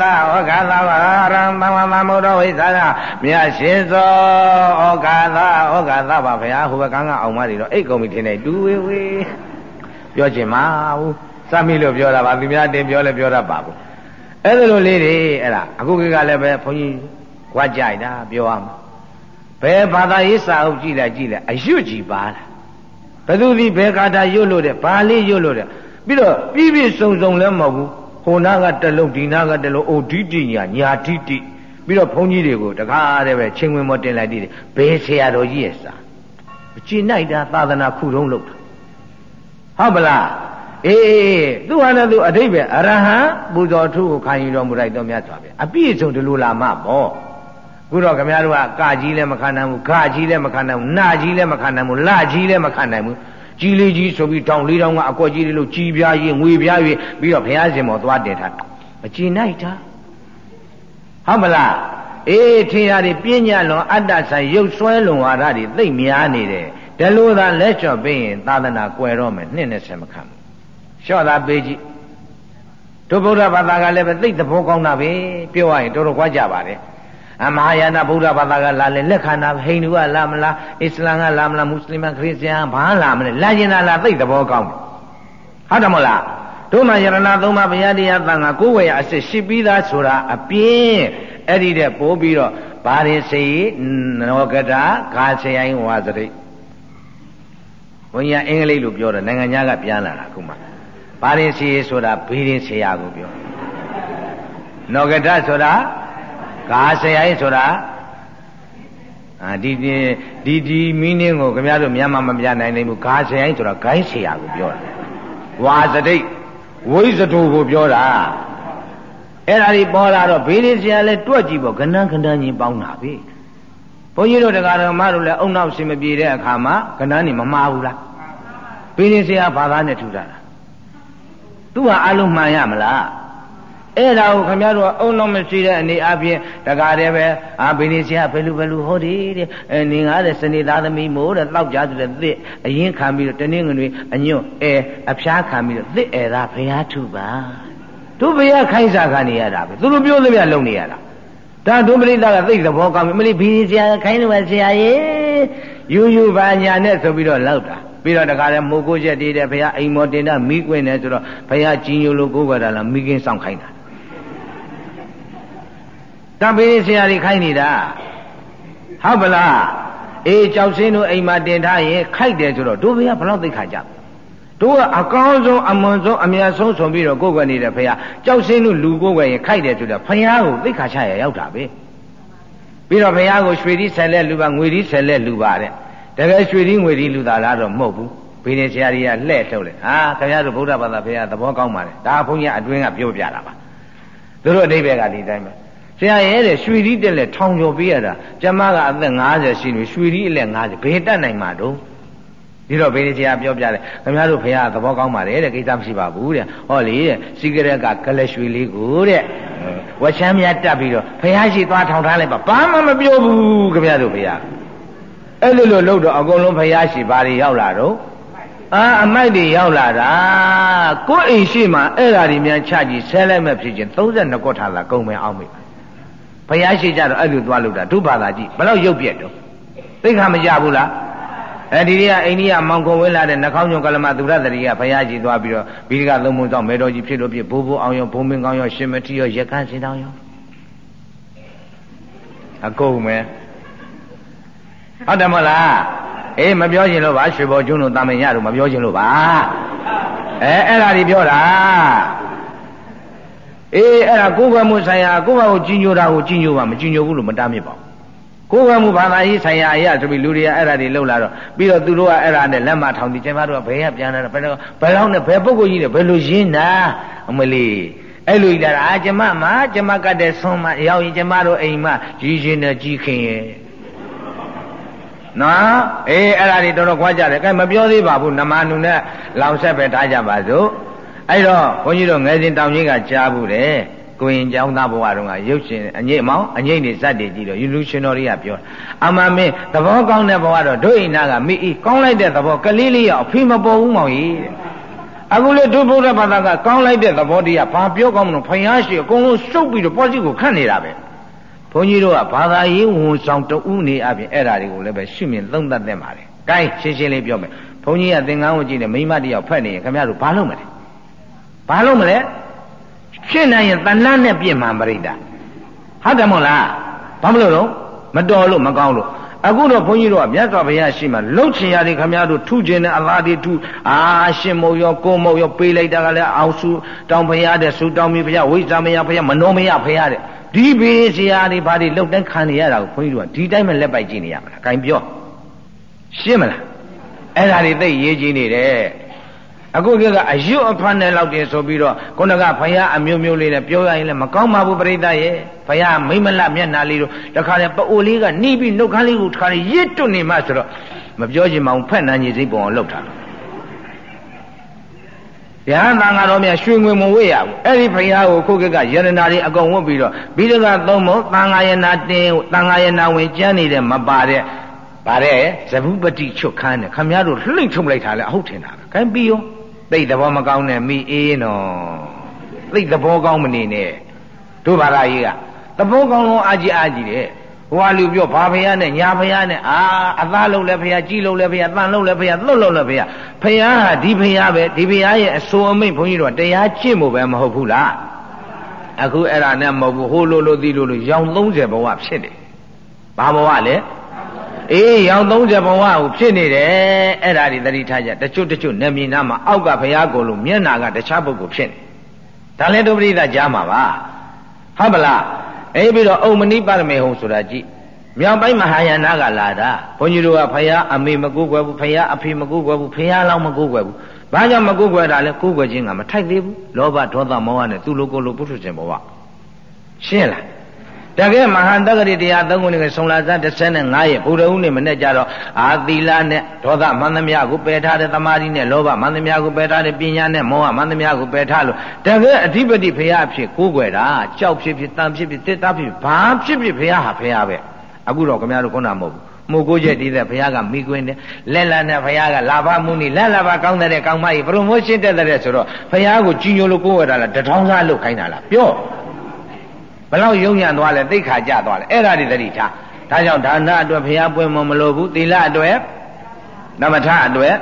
S1: သဩကာသဝရံသမ္မာမုဒ္ဒဝိသနာမြတ်ရှင်သောဩကာသဩကာသပါဗျာဟိုဘကန်းကအောင်မတွေတော့အိတ်ကုန်ပြီထင်တယ်တူဝေဝေပြောချင်မှာဘူးစမ်းမိလို့ပြောတာပါသူများတင်ပြောလဲပြောတတ်ပါဘူးအဲ့ဒါလိုလေးတွေအဲ့ဒါအခုကလည်းပဲဘုန်းကြီးဝါကြိုက်တာပြောရမှာဘယ်ဘာသာရေးစာအုပ်ကြည့်လိုက်ကြည့်လိုက်အယွတ်ကြီးပါလား ဘယ်သူဒီဘယ်ကာတာရွတ်လို့တဲ့ဘာလေးရွတ်လို့တဲ့ပြီးတော့ပြည့်ပြည့်စုံစုံလည်းမဟုတ်ဘူးဟိုနာကတလုံးဒီနာကတလုံးအိုဒီတိညာညာတိတိပြီးတော့ဘုန်းကြီးတွေကိုတကားတည်းပဲချင်းဝင်မတင်လိုက်သေးတယ်ဘယ်ဆရာတော်ကြီးရဲ့စာအကျင့်နိုင်တာသာသနာခုတုံးလို့ဟုတ်ပလားအေးသူဟာနဲ့သူအတိတ်ပဲအရဟံပူဇော်ထုကိုခံယူတော်မူလိုက်တော့မြတ်စွာဘုရားအပြည့်စုံဒီလိုလာမှပေါ့ ခုတော့ခင်ဗျားတို့ကကကြီးလည်းမခံနိုင်ဘူးခကြီးလည်းမခံနိုင်ဘူးနာကြီးလည်းမခံနိုင်ဘူးလကြီးလည်းမခံနိုင်ဘူးကြီးလေးကြီးဆိုပြီးတောင်လေးတောင်ကအကွက်ကြီးတွေလို့ကြီးပြားရင်ငွေပြား၍ပြီးတော့ဘုရားရှင်မောသွားတင်ထားမကြည်နိုင်တာဟုတ်မလားအေးထင်ရတယ်ပြညာလွန်အတ္တဆိုင်ရုပ်ဆွဲလွန်ဝါဒတွေသိမ့်များနေတယ်ဒါလို့သာလက်ချော့ပေးရင်သာသနာကွယ်တော့မယ်နှစ်နဲ့ဆယ်မခံဘူးလျှော့သာပေးကြည့်တို့ဗုဒ္ဓဘာသာကလည်းပဲသိသဘောကောင်းတာပဲပြောရရင်တော်တော်ကြွားကြပါတယ် အမဟာယာနဗုဒ္ဓဘာသာကလာလဲလက်ခံတာဟိန္ဒူကလာမလားအစ္စလမ်ကလာမလားမွတ်စလင်ခရစ်ယာန်ဘာလာမလဲလာကျင်တာလားသိသဘောကောင်းတယ်ဟုတ်တယ်မဟုတ်လားတို့မှယရဏသုံးပါးဘုရားတရားသံဃာကိုယ်ဝယ်အစ်စ်ရှိပြီးသားဆိုတာအပြင်းအဲ့ဒီတဲ့ပိုးပြီးတော့ဘာရင်စေနောကတာဂါဆယိုင်းဝါစရိတ်ဘုန်းကြီးအင်္ဂလိပ်လိုပြောတယ်နိုင်ငံခြားကပြန်လာတာခုမှဘာရင်စေဆိုတာဘေးရင်ဆရာကိုပြောနောကတဆိုတာ ကာဆရာကြီးဆိုတာအာဒီဒီဒီမင်းင်းကိုခင်ဗျားတို့မြန်မာမပြနိုင်နိုင်ဘူးကာဆရာကြီးဆိုတာဂိုင်းဆရာကိုပြောတာဝါစတိတ်ဝိဇတူကိုပြောတာအဲ့ဒါဒီပေါ်လာတော့ဘေးလေးဆရာလဲတွက်ကြည့်ပေါ့ခဏခဏကြီးပေါင်းတာပဲဘုန်းကြီးတို့တရားတော်မတို့လည်းအုံနောက်ရှင်မပြေတဲ့အခါမှာခဏနေမမှားဘူးလားဘေးလေးဆရာဘာသာနဲ့ထူတာလားသူဟာအလုံးမှန်ရမလား အဲ့ဒါကိုခင်ဗျားတို့ကအုံလုံးမရှိတဲ့အနေအချင်းတကားတည်းပဲအာဘိနေဆရာဘယ်လိုဘယ်လိုဟောဒီတဲ့အဲနေငါတဲ့စနေသားသမီးမို့တဲ့တောက်ကြဆိုတဲ့သစ်အရင်ခံပြီးတော့တနည်းငွေအညွန့်အဲအဖျားခံပြီးတော့သစ်အဲသာဘုရားထုပါတို့ဘုရားခိုင်းစားခံနေရတာပဲသူတို့ပြောသမျှလုံနေရတာဒါတို့ပရိသတ်ကသိသဘောကောင်းပြီမလေးဘီဆရာခိုင်းလို့ပါဆရာရေယူယူပါညာနဲ့ဆိုပြီးတော့လောက်တာပြီးတော့တခါလဲမိုးကိုချက်တည်တယ်ဘုရားအိမ်မောတင်တာမိကွင်းတယ်ဆိုတော့ဘုရားကြီးညိုလို့ကိုးကွယ်တာလားမိကင်းဆောင်ခိုင်းတာ တံပေးဆရာကြီးခိုင်းနေတာဟုတ်ပလားအေးကြောက်စင်းတို့အိမ်မှာတင်ထားရင်ခိုက်တယ်ဆိုတော့တို့ဘုရားဘလောက်သိခါကြတို့ကအကောင်းဆုံးအမွန်ဆုံးအမြတ်ဆုံးဆိုပြီးတော့ကိုယ်ကွယ်နေတဲ့ဘုရားကြောက်စင်းတို့လူကိုယ်ကွယ်ရင်ခိုက်တယ်ဆိုတော့ဘုရားကိုသိခါချရရောက်တာပဲပြီးတော့ဘုရားကိုရွှေဒီဆက်လက်လူပါငွေဒီဆက်လက်လူပါတဲ့တကယ်ရွှေဒီငွေဒီလူသားလားတော့မဟုတ်ဘူးဘိနေဆရာကြီးကလှဲ့ထုတ်တယ်ဟာခင်ဗျားတို့ဗုဒ္ဓဘာသာဘုရားသဘောကောင်းပါလေဒါဘုန်းကြီးအတွင်းကပြောပြတာပါသူတို့အတိဘယ်ကဒီတိုင်းပဲ ဆရာရဲ့တဲ့ရွှေဒီတက်လက်ထောင်ကျော်ပေးရတာကျမကအသက်50ရှိနေရွှေဒီအလက်50ဘယ်တတ်နိုင်မှာတော့ဒီတော့ဘိနေဆရာပြောပြတယ်ခင်ဗျားတို့ဘုရားသဘောကောင်းပါတယ်တဲ့ကိစ္စမရှိပါဘူးတဲ့ဟောလေတဲ့စီကရက်ကကလရွှေလေးကိုတဲ့ဝချမ်းမြတ်တက်ပြီးတော့ဘုရားရှိသွားထောင်ထားလိုက်ပါဘာမှမပြောဘူးခင်ဗျားတို့ဘုရားအဲ့လိုလိုလုပ်တော့အကုန်လုံးဘုရားရှိဘာတွေရောက်လာတော့အာအမိုက်တွေရောက်လာတာကိုယ်အိမ်ရှိမှအဲ့ဓာတွေများချကြည့်ဆဲလိုက်မဲ့ဖြစ်ချင်း32ကွက်ထားလာကုန်မယ်အောင်မေ ဘုရားရှိကြတော့အဲ့လိုသွားလို့တာဒုဘာသာကြည့်ဘယ်တော့ရုပ်ပြက်တော့သိခါမကြဘူးလားအဲဒီတွေကအိန္ဒိယမောင်ကိုဝဲလာတဲ့နှကောင်းညုံကလမသူရတရီကဘုရားကြီးသွားပြီးတော့ဘိဒကသုံးမုံဆောင်မေတော်ကြီးဖြစ်လို့ဖြစ်ဘိုးဘိုးအောင်ရောဘုံမင်းကောင်းရောရှင်မတိရောရကန်းစင်တောင်းရောအကုန်မယ်ဟုတ်တယ်မဟုတ်လားအေးမပြောချင်လို့ပါရွှေဘော်ကျွန်းတို့တာမင်ရတို့မပြောချင်လို့ပါအဲအဲ့ဒါတွေပြောတာ အေးအဲ့ဒါကိုယ်ကမှုဆိုင်ရာကိုယ့်ဘာကိုကြီးညိုတာကိုကြီးညိုပါမကြီးညိုဘူးလို့မတားမြစ်ပါဘူးကိုယ်ကမှုဘာသာရေးဆိုင်ရာအရာဆိုပြီးလူတွေကအဲ့ဒါတွေလှုပ်လာတော့ပြီးတော့သူတို့ကအဲ့ဒါနဲ့လက်မထောင်ပြီးကျမတို့ကဘယ်ကပြန်လာတာဘယ်တော့ဘယ်တော့နဲ့ဘယ်ပုဂ္ဂိုလ်ကြီးနဲ့ဘယ်လိုရင်းနာအမလီအဲ့လိုကြတာအာကျမမကျမကတဲ့ဆုံးမရောက်ရင်ကျမတို့အိမ်မှာကြီးရှင်နဲ့ကြီးခင်ရဲ့နော်အေးအဲ့ဒါတွေတော်တော်ခွာကြတယ်ကဲမပြောသေးပါဘူးနမနုနဲ့လောင်ဆက်ပဲထားကြပါစို့ အဲ့တော့ဘုန်းကြီးတို့ငယ်စဉ်တောင်ကြီးကကြားဘူးတယ်ကိုရင်ကျောင်းသားဘဝတုန်းကရုပ်ရှင်အငိမ့်မောင်အငိမ့်နေစက်တည်ကြည့်တော့ယူလူရှင်တော်တွေကပြောအမမင်းသဘောကောင်းတဲ့ဘဝတော့တို့အိနာကမိဤကောင်းလိုက်တဲ့သဘောကလေးလေးရအဖေမပေါ်ဘူးမောင်ကြီးတဲ့အခုလေဒုဗုဒ္ဓဘာသာကကောင်းလိုက်တဲ့သဘောတရားဘာပြောကောင်းမလို့ဖယားရှိအကုန်လုံးစုပ်ပြီးတော့ပေါ်စီကိုခတ်နေတာပဲဘုန်းကြီးတို့ကဘာသာရေးဝန်ဆောင်တူနေအပြင်အဲ့ဓာတွေကိုလည်းပဲရှုမြင်သုံးသပ်သင့်ပါတယ်။ကိုင်းရှင်းရှင်းလေးပြောမယ်။ဘုန်းကြီးကသင်္ကန်းကိုကြည့်နေမိမတယောက်ဖက်နေရင်ခင်ဗျားတို့ဘာလုပ်မလဲ။ ဘာလုပ်မလဲ။ရှင်းနိုင်ရင်တဏှာနဲ့ပြည့်မှန်ပရိဒတ်။ဟုတ်တယ်မို့လား။ဘာမလို့တော့မတော်လို့မကောင်းလို့အခုတော့ဘုန်းကြီးတို့ကမြတ်စွာဘုရားရှိမှလှုပ်ချင်ရတယ်ခင်ဗျားတို့ထုကျင်တဲ့အလားတွေထုအာရှင်မုံရောကိုမုံရောပေးလိုက်တာကလည်းအောင်စုတောင်ဘုရားတဲ့စုတောင်မီဘုရားဝိဇာမယဘုရားမနောမယဘုရားတဲ့ဒီဘေးဆရာတွေဘာတွေလှုပ်တိုင်းခံနေရတာကိုခွန်ကြီးတို့ကဒီတိုင်းပဲလက်ပိုက်ကြည့်နေရမှာလား။ဂိုင်းပြောရှင်းမလား။အဲ့ဒါတွေသိရေးကြည့်နေတယ်။ အခုကအယွတ်အဖတ်နဲ့လောက်တင်ဆိုပြီးတော့ခုနကဖယားအမျိုးမျိုးလေးနဲ့ပြောရရင်လည်းမကောင်းပါဘူးပြိဿရဲ့။ဖယားမိမလမျက်နာလေးတို့တခါလေပအိုလေးကနှီးပြီးနှုတ်ခမ်းလေးကိုတခါလေရစ်တွနေမှဆိုတော့မပြောချင်မအောင်ဖက်နန်းကြီးစိတ်ပုံအောင်လှုပ်တာ။ရဟန်းသံဃာတော်များရွှေငွေမဝေ့ရဘူးအဲ့ဒီဘုရားကိုခုခေတ်ကယရနာတွေအကုန်ဝတ်ပြီးတော့ဘိဒကသုံးဖို့သံဃာယနာတင်သံဃာယနာဝင်ကျမ်းနေတဲ့မပါတဲ့ဗါတဲ့ဇဗုပတိချွတ်ခန်းနဲ့ခမည်းတော်လှိမ့်ထုတ်လိုက်တာလေအဟုတ်ထင်တာပဲခိုင်းပြီးရော သိသဘောမကောင်းနဲ့မိအေးနော်သိသဘောကောင်းမနေနဲ့တို့ဘာသာကြီးကသဘောကောင်းလုံးအာကြီးအာကြီးတဲ့ဟိုဟာလူပြောဘာဖယားနဲ့ညာဖယားနဲ့အာအသားလုံးလဲဖယားကြီးလုံးလဲဖယားတန်လုံးလဲဖယားသွတ်လုံးလဲဖယားဖယားဟာဒီဖယားပဲဒီဖယားရဲ့အစိုးအမိန့်ဘုန်းကြီးတို့တရားကျင့်ဖို့ပဲမဟုတ်ဘူးလားအခုအဲ့ဒါနဲ့မဟုတ်ဘူးဟိုလိုလိုသီလိုလိုရောင်30ဘဝဖြစ်တယ်ဘာဘဝလဲ အေးရောင်30ဘဝကိုဖြစ်နေတယ်အဲ့ဒါဒီသတိထားကြတချို့တချို့နေမီနာမှာအောက်ကဘုရားကိုလို့မျက်နာကတခြားပုဂ္ဂိုလ်ဖြစ်နေဒါလည်းဒုပရိသကြားမှာပါဟုတ်ပလားအဲ့ပြီးတော့အုံမဏိပါရမေဟုံဆိုတာကြည့်မြောက်ပိုင်းမဟာယာနကလာတာဘုန်းကြီးတို့ကဖယားအမေမကူးကွယ်ဘူးဖယားအဖေမကူးကွယ်ဘူးဖယားလောင်းမကူးကွယ်ဘူးဘာကြောင့်မကူးကွယ်တာလဲကူးကွယ်ခြင်းကမထိုက်သေးဘူးလောဘဒေါသမောဟနဲ့သူ့လိုကိုယ်လိုပုထုဇဉ်ဘဝရှင်းလား တကယ်မဟာတက္ကရီတရားသုံးခုနဲ့ဆုံလာစား35ရက်ဘုရားဦးနေမနဲ့ကြတော့အာသီလနဲ့ဒေါသမန္တမြကိုပယ်ထားတဲ့သမာဓိနဲ့လောဘမန္တမြကိုပယ်ထားတဲ့ပညာနဲ့မောဟမန္တမြကိုပယ်ထားလို့တကယ်အဓိပတိဖရာဖြစ်ကိုးကွယ်တာကြောက်ဖြစ်ဖြစ်တန်ဖြစ်ဖြစ်တစ်သားဖြစ်ဘာဖြစ်ဖြစ်ဖရာဟာဖရာပဲအခုတော့ခင်ဗျားတို့ခုနမဟုတ်ဘူးမှုကိုချက်တည်တဲ့ဘုရားကမိကွင်းတယ်လက်လက်နဲ့ဘုရားကလာဘမှုနီလက်လာဘကောင်းတဲ့ကောင်းမကြီးပရိုမိုးရှင်းတက်တဲ့ဆိုတော့ဘုရားကိုကြီးညိုလို့ကိုးဝယ်တာလားတထောင်းစားလုပ်ခိုင်းတာလားပြောဘ လောက်ယုံညံ့သွားလဲသိခါကြသွားလဲအဲ့ဒါတွေသတိထားဒါကြောင့်ဒါနအတွက်ဘုရားပွင့်မမလို့ဘူးသီလအတွက်သမထအတွက်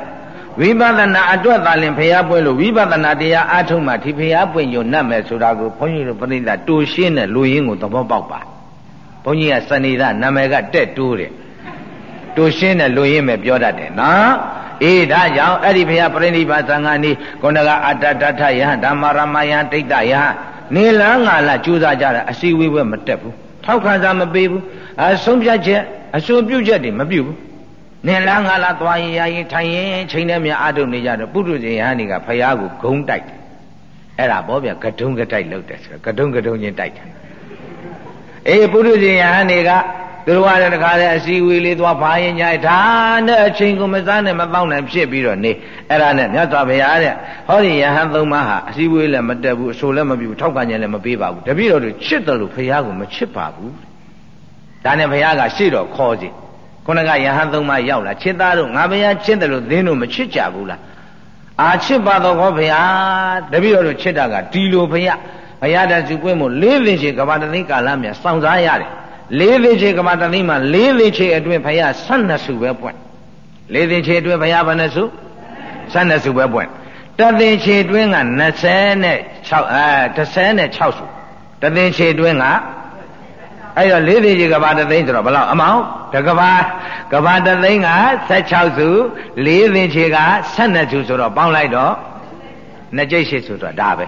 S1: ဝိပဿနာအတွက်သာလင်ဘုရားပွင့်လို့ဝိပဿနာတရားအားထုတ်မှဒီဘုရားပွင့်ညိုနှက်မယ်ဆိုတာကိုဘုန်းကြီးတို့ပြိဿတူရှင်းတဲ့လူရင်းကိုသဘောပေါက်ပါဘုန်းကြီးကစနေတာနာမည်ကတက်တိုးတယ်တူရှင်းတဲ့လူရင်းပဲပြောတတ်တယ်နော်အေးဒါကြောင့်အဲ့ဒီဘုရားပြိဋိဘာသံဃာနီခုနကအတ္တတထယဟဓမ္မရမယံတိတ်တယဟ နေလန်းငါလာကြိုးစားကြတာအစီဝေးဘဲမတက်ဘူးထောက်ခံစားမပေးဘူးအဆုံးဖြတ်ချက်အဆိုပြုချက်တွေမပြုဘူးနေလန်းငါလာသွားရင်ရရင်ထိုင်ရင်ချိန်နဲ့မြအာထုံနေကြတော့ပုထုဇဉ်ယဟန်တွေကဖယားကိုဂုံတိုက်တယ်အဲ့ဒါဘောဗျကဒုံကတိုက်လောက်တယ်ဆိုတော့ကဒုံကဒုံချင်းတိုက်တယ်အေးပုထုဇဉ်ယဟန်တွေက သူတို့ကလည်းတခါလေအစီဝေးလေးသွားဖာရင်ညာဒါနဲ့အချိန်ကိုမစားနဲ့မပေါက်နိုင်ဖြစ်ပြီးတော့နေအဲ့ဒါနဲ့မြတ်စွာဘုရားတဲ့ဟောဒီယဟန်သုံးပါးဟာအစီဝေးလည်းမတက်ဘူးအဆိုလည်းမပြဘူးထောက်ခံခြင်းလည်းမပေးပါဘူးတပည့်တော်တို့ချစ်တယ်လို့ဘုရားကိုမချစ်ပါဘူးဒါနဲ့ဘုရားကရှေ့တော်ခေါ်စီခုနကယဟန်သုံးပါးရောက်လာချစ်သားတို့ငါဘုရားချစ်တယ်လို့သင်တို့မချစ်ကြဘူးလားအာချစ်ပါတော့ခေါ်ဘုရားတပည့်တော်တို့ချစ်တာကဒီလိုဘုရားဘုရားတစုပွင့်မို့လေးလင်ချေကဘာတသိကာလမြစောင့်စားရတယ် လေးသေးချေကမတသိမှာလေးသေးချေအတွင်းဘုရား12စုပဲပွင့်လေးသေးချေအတွင်းဘုရားဘယ်နှစု12စုပဲပွင့်တသိချေအတွင်းက26အဲ36စုတသိချေအတွင်းကအဲ့တော့လေးသေးချေကဘာတသိဆိုတော့ဘယ်လောက်အမောင်တကဘာကဘာတသိက16စုလေးသေးချေက12စုဆိုတော့ပေါင်းလိုက်တော့နှစ်ကျိတ်ရှိဆိုတော့ဒါပဲ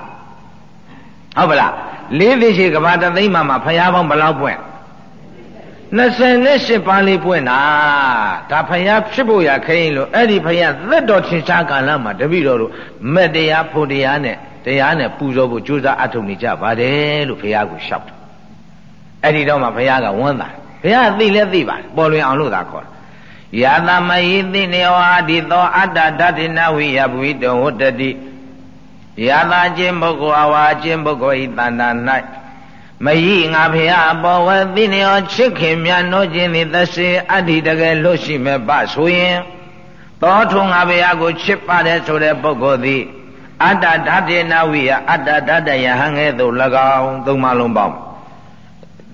S1: ဟုတ်ပလားလေးသေးချေကဘာတသိမှမှာဘုရားပေါင်းဘယ်လောက်ပွင့် 28ပါးလေးပွင့်တာဒါဖယားဖြစ်ဖို့ရခိုင်းလို့အဲ့ဒီဖယားသက်တော်ထင်ရှားကာလမှာတပည့်တော်တို့မက်တရားဖို့တရားနဲ့တရားနဲ့ပူဇော်ဖို့ကြိုးစားအထုတ်နေကြပါတယ်လို့ဖယားကိုလျှောက်တယ်အဲ့ဒီတော့မှဖယားကဝန်းတာဖယားသိလဲသိပါပေါ်လွင်အောင်လို့သာခေါ်တယ်ယာသမယိသိနေဝါဒီသောအတ္တဓာတိနဝိယဘဝိတောဝတ္တိယာသာခြင်းပုဂ္ဂိုလ်အဝါခြင်းပုဂ္ဂိုလ်ဤတဏ္ဍာ၌ မယိငါဖေအပေါ်ဝသိနေောချစ်ခင်မြတ်နိုးခြင်းသည်သစေအတ္တိတကယ်လို့ရှိမဲ့ပဆိုရင်သောထုံငါဖေအကိုချစ်ပါတယ်ဆိုတဲ့ပုဂ္ဂိုလ်သည်အတ္တဓာတေနဝိယအတ္တဓာတယဟံငဲ့သို့၎င်းသုံးမလုံးပေါင်း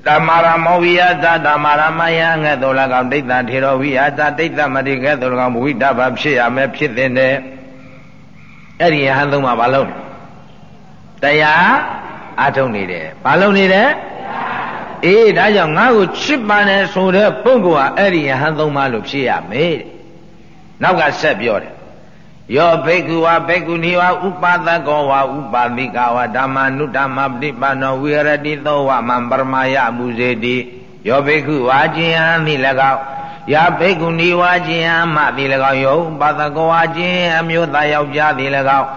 S1: တမာရမောဝိယသတမာရမယံငဲ့သို့၎င်းဒိဋ္ဌထေရဝိယသဒိဋ္ဌမတိကဲ့သို့၎င်းဝိတ္တဘဖြစ်ရမယ်ဖြစ်တဲ့အဲ့ဒီယဟန်သုံးပါဘာလို့တရား အာထုံနေတယ်ဘာလုပ်နေတယ်အေးဒါကြောင့်ငါ့ကိုချစ်ပါနဲ့ဆိုတဲ့ပုဂ္ဂိုလ်ဟာအဲ့ဒီယဟန်သုံးပါလို့ဖြစ်ရမယ်တဲ့နောက်ကဆက်ပြောတယ်ယောဘိက္ခုဝဘိက္ခုနီဝဥပါဒကောဝဥပါမိကဝဓမ္မနုဓမ္မပฏิပန္နောဝိရတိသောဝမံပရမယမူစေတိယောဘိက္ခုဝါကျင်ဟံမိ၎င်းယာဘိက္ခုနီဝါကျင်ဟံမသည်၎င်းယောဥပါဒကောဝါကျင်အမျိုးသားယောက်ျားသည်၎င်း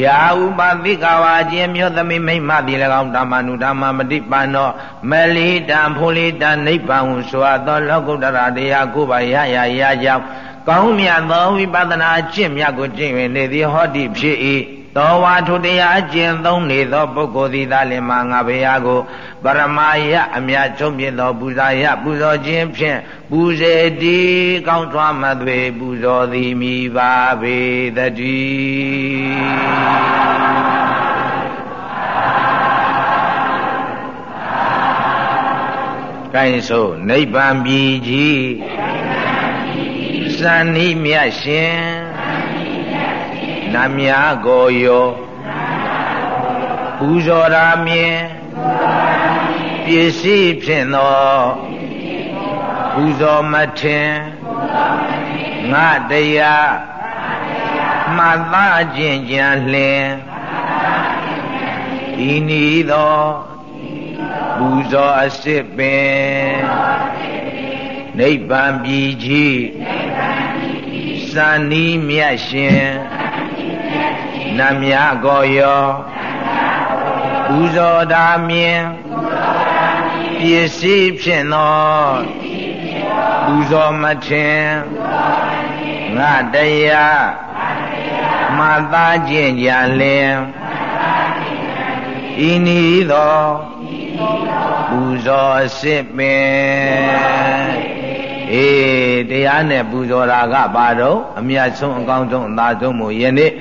S1: ယာဥပသိကဝါခြင်းမြို့သမိမိမသည်၎င်းဓမ္မနုဓမ္မမတိပန်သောမလီတံဖိုလီတံနိဗ္ဗာန်ဟုဆိုအပ်သောလောကုတ္တရာတရားကိုပါရရရကြောင်းကောင်းမြတ်သောဝိပဿနာအကျင့်မြတ်ကိုကျင့်၍နေသည်ဟောတိဖြစ်၏ သောဝါထုတရားအကျင့်သုံးနေသောပုဂ္ဂိုလ်သည်သာလင်မှာငါဘုရားကိုပရမယအမြတ်ချုံပြသောပူဇာယပူဇော်ခြင်းဖြင့်ပူဇေတိကောင်းထွားမသွေပူဇော်သည်မိပါပေတည်းကိုင်းဆိုနိဗ္ဗာန်ပြည်ကြီးစံနိမြတ်ရှင် နမြကိုယောပူဇော်ရာမြင်ပစ္စည်းဖြင့်သောပူဇော်မထင်ငါတရားမှတ်သားခြင်းကြံလင်ဤနီသောပူဇော်အစစ်ပင်နိဗ္ဗာန်ပြည်ကြီးစံနီးမြတ်ရှင် နမြကောယောပူဇော်တာမြင်ပပစ္စည်းဖြင့်သောပူဇော်မထင်ငါတရားမသားခြင်းကြလင်ဤနည်းသောပူဇော်စစ်ပင်အေးတရားနဲ့ပူဇော်တာကဘာတော့အမြတ်ဆုံးအကောင်းဆုံးအသာဆုံးမို့ယနေ့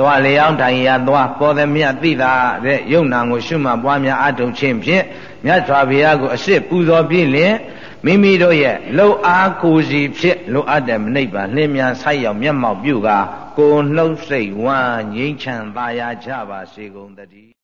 S1: သွားလျောင်းထိုင်ရသွားပေါ်သည်မြတ်သိတာတဲ့ယုံနာကိုရှုမှတ်ပွားများအထုံခြင်းဖြင့်မြတ်စွာဘုရားကိုအစ်စ်ပူဇော်ပြီးလင်မိမိတို့ရဲ့လှုပ်အားကိုစီဖြစ်လိုအပ်တဲ့မနိဗ္ဗာန်လင်းမြန်ဆိုက်ရောက်မျက်မှောက်ပြုကာကိုနှုတ်စိတ်ဝမ်းငြိမ်းချမ်းသာယာကြပါစေကုန်တည်း